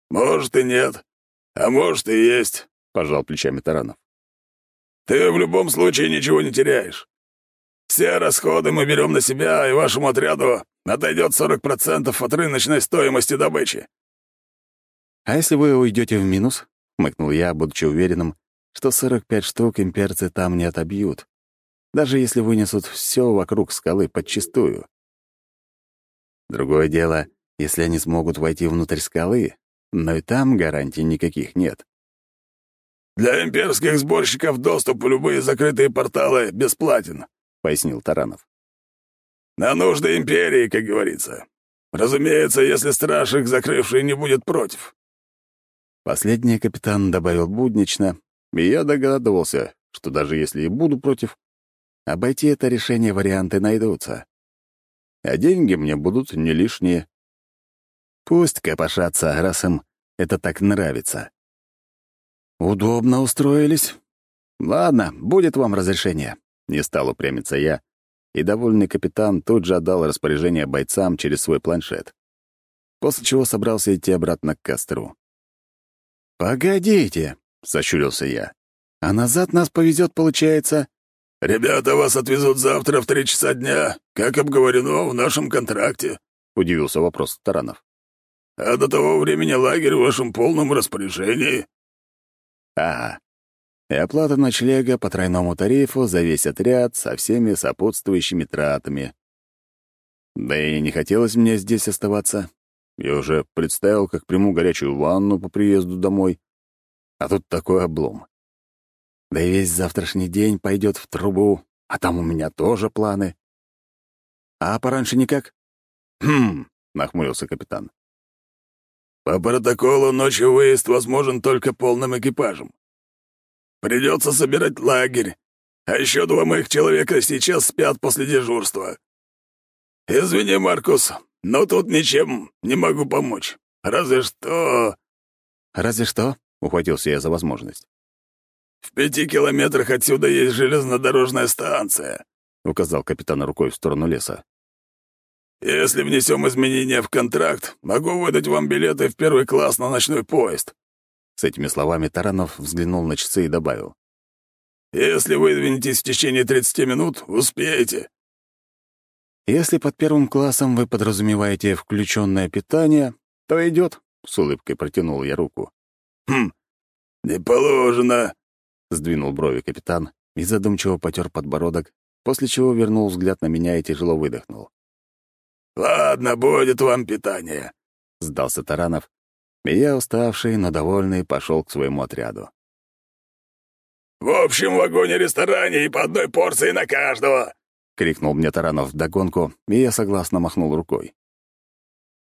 «Может, и нет, а может, и есть», — пожал плечами Таранов. «Ты в любом случае ничего не теряешь. Все расходы мы берем на себя, и вашему отряду отойдет 40% от рыночной стоимости добычи». «А если вы уйдете в минус?» — хмыкнул я, будучи уверенным, что 45 штук имперцы там не отобьют, даже если вынесут все вокруг скалы подчистую. Другое дело, если они смогут войти внутрь скалы, но и там гарантий никаких нет. «Для имперских сборщиков доступ в любые закрытые порталы бесплатен», — пояснил Таранов. «На нужды империи, как говорится. Разумеется, если страж их закрывший не будет против». Последний капитан добавил буднично, и я догадывался, что даже если и буду против, обойти это решение варианты найдутся. А деньги мне будут не лишние. Пусть копошатся, раз им это так нравится. Удобно устроились. Ладно, будет вам разрешение. Не стал упрямиться я, и довольный капитан тут же отдал распоряжение бойцам через свой планшет. После чего собрался идти обратно к костру. «Погодите», — сощурился я. «А назад нас повезет, получается...» «Ребята вас отвезут завтра в три часа дня, как обговорено в нашем контракте», — удивился вопрос Таранов. «А до того времени лагерь в вашем полном распоряжении». «Ага. И оплата ночлега по тройному тарифу за весь отряд со всеми сопутствующими тратами. Да и не хотелось мне здесь оставаться. Я уже представил, как приму горячую ванну по приезду домой. А тут такой облом. Да и весь завтрашний день пойдет в трубу, а там у меня тоже планы. А пораньше никак? Хм, нахмурился капитан. По протоколу ночью выезд возможен только полным экипажем. Придется собирать лагерь, а еще два моих человека сейчас спят после дежурства. Извини, Маркус, но тут ничем не могу помочь. Разве что...» «Разве что?» — ухватился я за возможность. «В пяти километрах отсюда есть железнодорожная станция», — указал капитан рукой в сторону леса. «Если внесем изменения в контракт, могу выдать вам билеты в первый класс на ночной поезд». С этими словами Таранов взглянул на часы и добавил. «Если вы двинетесь в течение 30 минут, успеете. Если под первым классом вы подразумеваете включенное питание, то идет, с улыбкой протянул я руку. Хм, не положено, сдвинул брови капитан и задумчиво потер подбородок, после чего вернул взгляд на меня и тяжело выдохнул. «Ладно, будет вам питание», — сдался Таранов, и я, уставший, но довольный, пошел к своему отряду. «В общем вагоне-ресторане и по одной порции на каждого», — крикнул мне Таранов вдогонку, и я согласно махнул рукой.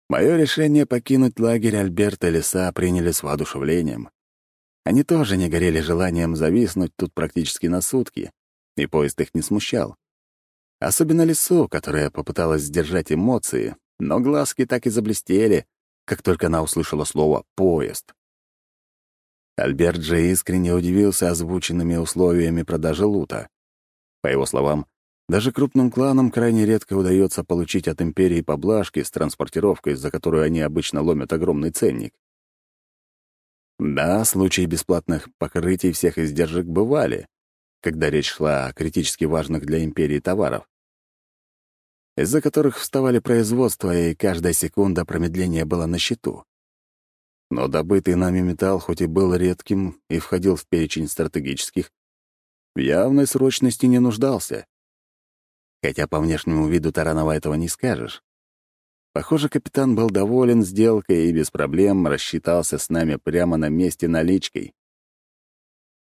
Мое решение покинуть лагерь Альберта Леса приняли с воодушевлением. Они тоже не горели желанием зависнуть тут практически на сутки, и поезд их не смущал. Особенно Лесу, которая попыталась сдержать эмоции, но глазки так и заблестели, как только она услышала слово «поезд». Альберт же искренне удивился озвученными условиями продажи лута. По его словам, даже крупным кланам крайне редко удается получить от империи поблажки с транспортировкой, за которую они обычно ломят огромный ценник. Да, случаи бесплатных покрытий всех издержек бывали, когда речь шла о критически важных для империи товаров, из-за которых вставали производства, и каждая секунда промедления была на счету. Но добытый нами металл хоть и был редким и входил в перечень стратегических, в явной срочности не нуждался. Хотя по внешнему виду Таранова этого не скажешь. Похоже, капитан был доволен сделкой и без проблем рассчитался с нами прямо на месте наличкой.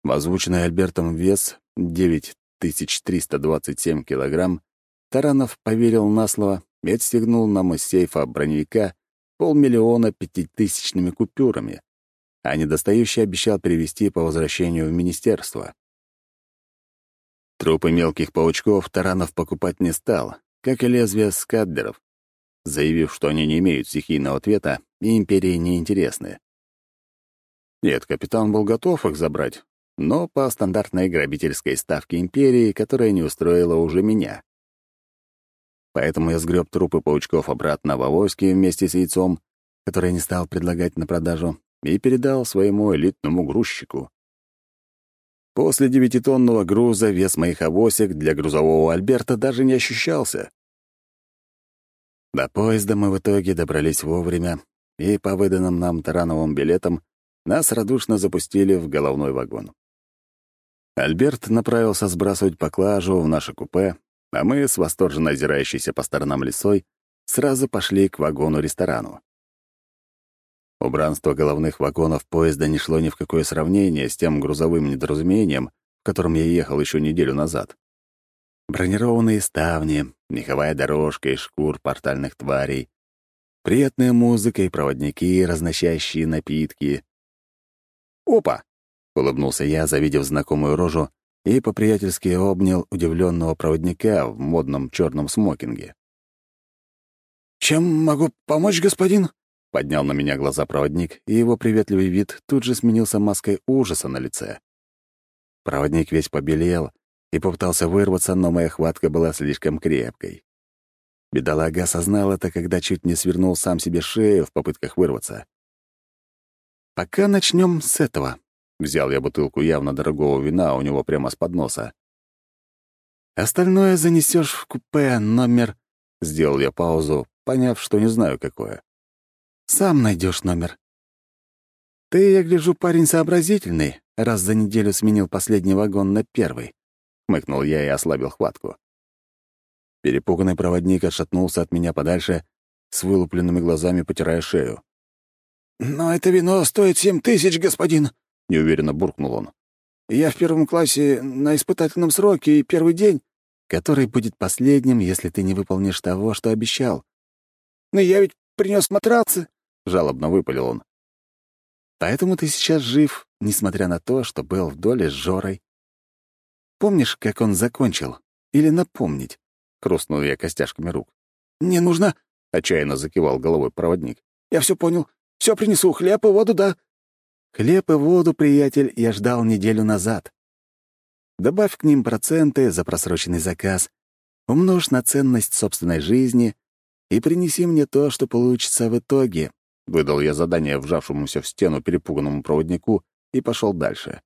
В Альбертом вес 9327 килограмм Таранов поверил на слово и отстегнул нам из сейфа броневика полмиллиона пятитысячными купюрами, а недостающий обещал перевести по возвращению в министерство. Трупы мелких паучков Таранов покупать не стал, как и лезвия скаддеров, заявив, что они не имеют стихийного ответа и империи не интересны. Нет, капитан был готов их забрать, но по стандартной грабительской ставке империи, которая не устроила уже меня. Поэтому я сгреб трупы паучков обратно в авоське вместе с яйцом, которое не стал предлагать на продажу, и передал своему элитному грузчику. После девятитонного груза вес моих авосик для грузового Альберта даже не ощущался. До поезда мы в итоге добрались вовремя, и по выданным нам тарановым билетам нас радушно запустили в головной вагон. Альберт направился сбрасывать поклажу в наше купе, а мы, с восторженно озирающейся по сторонам лесой, сразу пошли к вагону-ресторану. Убранство головных вагонов поезда не шло ни в какое сравнение с тем грузовым недоразумением, в котором я ехал еще неделю назад. Бронированные ставни, меховая дорожка из шкур портальных тварей, Приятная музыка и проводники, разносящие напитки. «Опа!» — улыбнулся я, завидев знакомую рожу, и по-приятельски обнял удивленного проводника в модном черном смокинге. «Чем могу помочь, господин?» — поднял на меня глаза проводник, и его приветливый вид тут же сменился маской ужаса на лице. Проводник весь побелел и попытался вырваться, но моя хватка была слишком крепкой. Бедолага осознал это, когда чуть не свернул сам себе шею в попытках вырваться. «Пока начнем с этого», Взял я бутылку явно дорогого вина у него прямо с подноса. «Остальное занесешь в купе номер...» Сделал я паузу, поняв, что не знаю, какое. «Сам найдешь номер. Ты, я гляжу, парень сообразительный, раз за неделю сменил последний вагон на первый», — хмыкнул я и ослабил хватку. Перепуганный проводник отшатнулся от меня подальше, с вылупленными глазами потирая шею. «Но это вино стоит семь тысяч, господин!» неуверенно буркнул он. «Я в первом классе на испытательном сроке и первый день, который будет последним, если ты не выполнишь того, что обещал». «Но я ведь принес матрацы», — жалобно выпалил он. «Поэтому ты сейчас жив, несмотря на то, что был в доле с Жорой. Помнишь, как он закончил? Или напомнить?» — хрустнул я костяшками рук. «Не нужно», — отчаянно закивал головой проводник. «Я все понял. Все принесу, хлеб и воду, да. Хлеб и воду, приятель, я ждал неделю назад. Добавь к ним проценты за просроченный заказ, умножь на ценность собственной жизни и принеси мне то, что получится в итоге. Выдал я задание вжавшемуся в стену перепуганному проводнику и пошел дальше.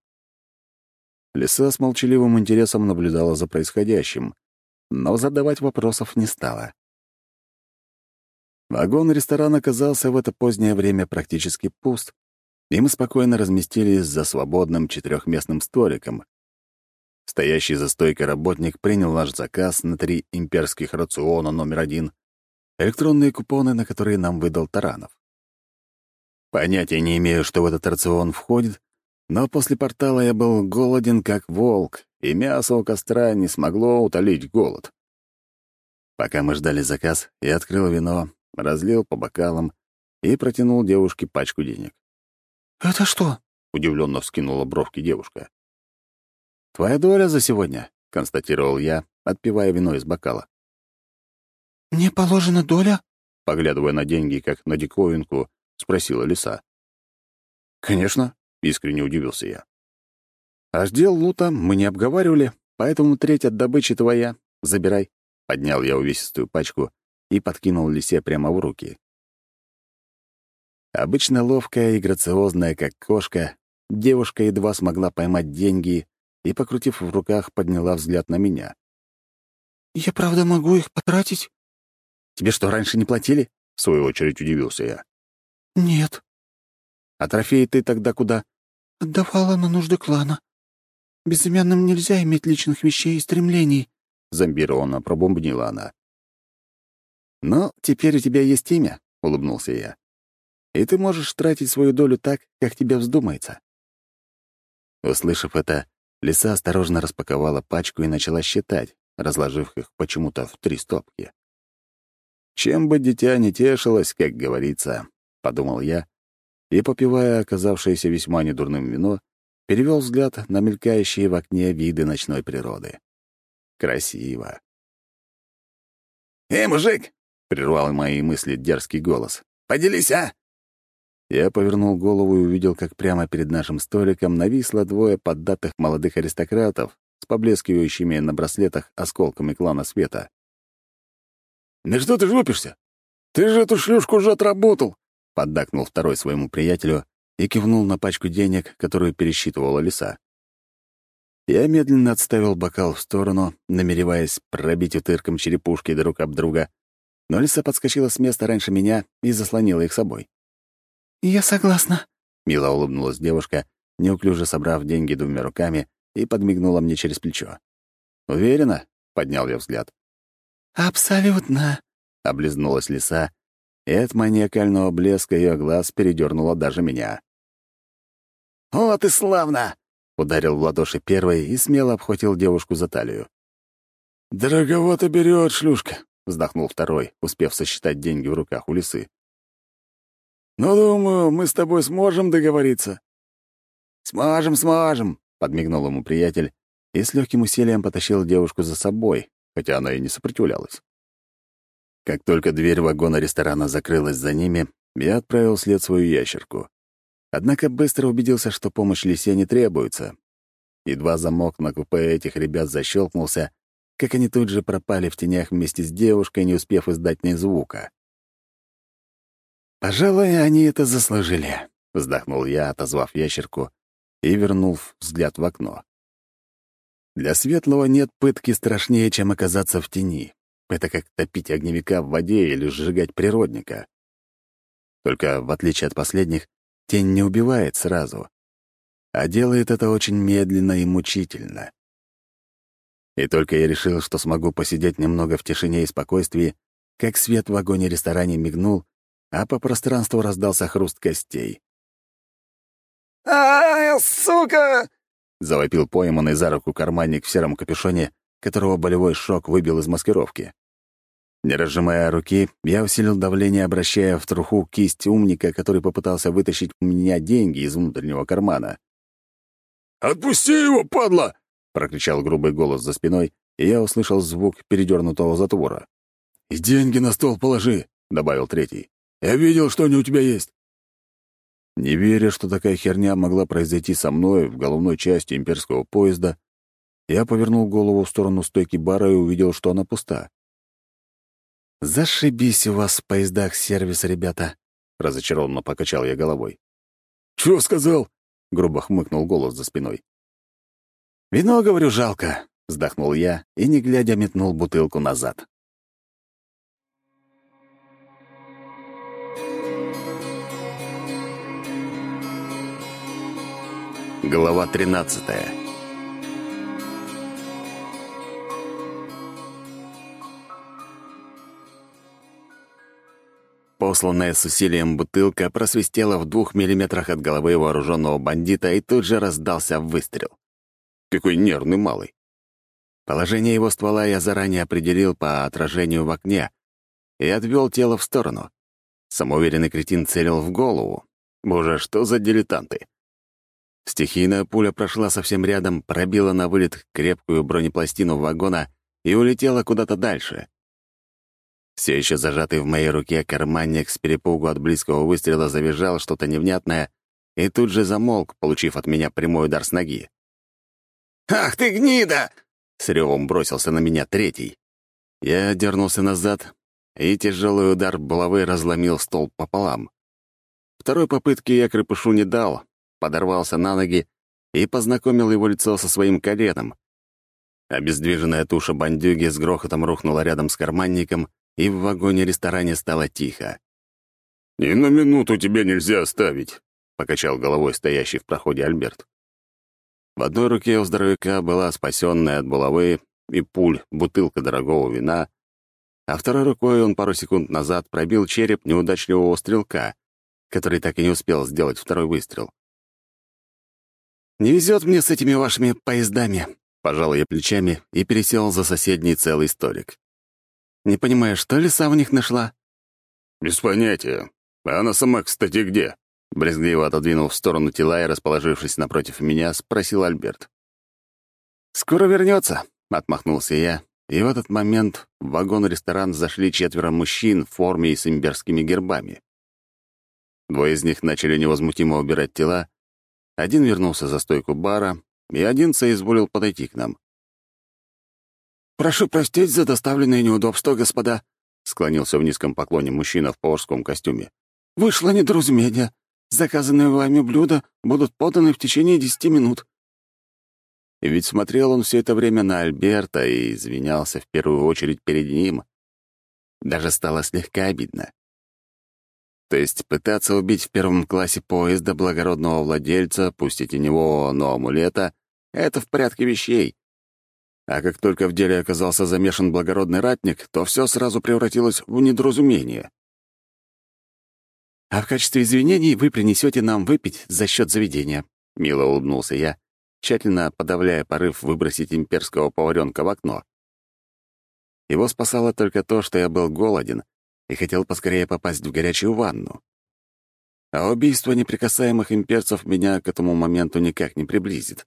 Лиса с молчаливым интересом наблюдала за происходящим, но задавать вопросов не стала. Вагон-ресторан оказался в это позднее время практически пуст, и мы спокойно разместились за свободным четырехместным столиком. Стоящий за стойкой работник принял наш заказ на три имперских рациона номер один, электронные купоны, на которые нам выдал Таранов. Понятия не имею, что в этот рацион входит, но после портала я был голоден, как волк, и мясо у костра не смогло утолить голод. Пока мы ждали заказ, я открыл вино, разлил по бокалам и протянул девушке пачку денег. «Это что?» — удивленно вскинула бровки девушка. «Твоя доля за сегодня», — констатировал я, отпивая вино из бокала. «Мне положена доля?» — поглядывая на деньги, как на диковинку, спросила лиса. «Конечно», — искренне удивился я. «Раздел лута мы не обговаривали, поэтому треть от добычи твоя. Забирай». Поднял я увесистую пачку и подкинул лисе прямо в руки. Обычно ловкая и грациозная, как кошка, девушка едва смогла поймать деньги и, покрутив в руках, подняла взгляд на меня. «Я правда могу их потратить?» «Тебе что, раньше не платили?» — в свою очередь удивился я. «Нет». «А трофеи ты тогда куда?» «Отдавала на нужды клана. Безымянным нельзя иметь личных вещей и стремлений», — зомбированно пробомбнила она. «Ну, теперь у тебя есть имя», — улыбнулся я и ты можешь тратить свою долю так, как тебе вздумается». Услышав это, лиса осторожно распаковала пачку и начала считать, разложив их почему-то в три стопки. «Чем бы дитя не тешилось, как говорится», — подумал я, и, попивая оказавшееся весьма недурным вино, перевел взгляд на мелькающие в окне виды ночной природы. Красиво. «Эй, мужик!» — прервал мои мысли дерзкий голос. «Поделись, а? Я повернул голову и увидел, как прямо перед нашим столиком нависло двое поддатых молодых аристократов с поблескивающими на браслетах осколками клана света. «Да что ты жопишься? Ты же эту шлюшку уже отработал!» — поддакнул второй своему приятелю и кивнул на пачку денег, которую пересчитывала лиса. Я медленно отставил бокал в сторону, намереваясь пробить утырком черепушки друг об друга, но лиса подскочила с места раньше меня и заслонила их собой. «Я согласна», — мило улыбнулась девушка, неуклюже собрав деньги двумя руками и подмигнула мне через плечо. «Уверена?» — поднял я взгляд. «Абсолютно», — облизнулась лиса, и от маниакального блеска ее глаз передернула даже меня. «Вот и славно!» — ударил в ладоши первый и смело обхватил девушку за талию. «Дороговато берет, шлюшка», — вздохнул второй, успев сосчитать деньги в руках у лисы. Но, думаю, мы с тобой сможем договориться». «Сможем, сможем», — подмигнул ему приятель и с легким усилием потащил девушку за собой, хотя она и не сопротивлялась. Как только дверь вагона ресторана закрылась за ними, я отправил след свою ящерку. Однако быстро убедился, что помощь лисе не требуется. Едва замок на купе этих ребят защелкнулся, как они тут же пропали в тенях вместе с девушкой, не успев издать ни звука. «Пожалуй, они это заслужили», — вздохнул я, отозвав ящерку и вернув взгляд в окно. Для светлого нет пытки страшнее, чем оказаться в тени. Это как топить огневика в воде или сжигать природника. Только, в отличие от последних, тень не убивает сразу, а делает это очень медленно и мучительно. И только я решил, что смогу посидеть немного в тишине и спокойствии, как свет в вагоне-ресторане мигнул, а по пространству раздался хруст костей. «А, сука!» — завопил пойманный за руку карманник в сером капюшоне, которого болевой шок выбил из маскировки. Не разжимая руки, я усилил давление, обращая в труху кисть умника, который попытался вытащить у меня деньги из внутреннего кармана. «Отпусти его, падла!» — прокричал грубый голос за спиной, и я услышал звук передернутого затвора. «И деньги на стол положи», — добавил третий. «Я видел, что они у тебя есть». Не веря, что такая херня могла произойти со мной в головной части имперского поезда, я повернул голову в сторону стойки бара и увидел, что она пуста. «Зашибись у вас в поездах сервис, ребята!» — разочарованно покачал я головой. «Чего сказал?» — грубо хмыкнул голос за спиной. «Вино, говорю, жалко!» — вздохнул я и, не глядя, метнул бутылку назад. Глава тринадцатая Посланная с усилием бутылка просвистела в двух миллиметрах от головы вооруженного бандита и тут же раздался выстрел. Какой нервный малый. Положение его ствола я заранее определил по отражению в окне и отвел тело в сторону. Самоуверенный кретин целил в голову. Боже, что за дилетанты! Стихийная пуля прошла совсем рядом, пробила на вылет крепкую бронепластину вагона и улетела куда-то дальше. Все еще зажатый в моей руке карманник с перепугу от близкого выстрела завизжал что-то невнятное и тут же замолк, получив от меня прямой удар с ноги. «Ах ты гнида!» — с ревом бросился на меня третий. Я дернулся назад, и тяжелый удар булавы разломил стол пополам. Второй попытки я крепышу не дал, подорвался на ноги и познакомил его лицо со своим коленом. Обездвиженная туша бандюги с грохотом рухнула рядом с карманником, и в вагоне-ресторане стало тихо. «Ни на минуту тебя нельзя оставить», — покачал головой стоящий в проходе Альберт. В одной руке у здоровяка была спасенная от булавы и пуль бутылка дорогого вина, а второй рукой он пару секунд назад пробил череп неудачливого стрелка, который так и не успел сделать второй выстрел. «Не везет мне с этими вашими поездами», — пожал я плечами и пересел за соседний целый столик. Не понимаю, что лиса в них нашла?» «Без понятия. А она сама, кстати, где?» Брезгливо отодвинув в сторону тела и расположившись напротив меня, спросил Альберт. «Скоро вернется, отмахнулся я, и в этот момент в вагон-ресторан зашли четверо мужчин в форме и с имберскими гербами. Двое из них начали невозмутимо убирать тела, один вернулся за стойку бара, и один соизволил подойти к нам. «Прошу простить за доставленное неудобство, господа», — склонился в низком поклоне мужчина в поварском костюме. «Вышло недоразумение. Заказанные вами блюда будут поданы в течение десяти минут». И ведь смотрел он все это время на Альберта и извинялся в первую очередь перед ним. Даже стало слегка обидно. То есть пытаться убить в первом классе поезда благородного владельца, пусть и теневого, но амулета — это в порядке вещей. А как только в деле оказался замешан благородный ратник, то все сразу превратилось в недоразумение. «А в качестве извинений вы принесете нам выпить за счет заведения», — мило улыбнулся я, тщательно подавляя порыв выбросить имперского поваренка в окно. Его спасало только то, что я был голоден и хотел поскорее попасть в горячую ванну. А убийство неприкасаемых имперцев меня к этому моменту никак не приблизит.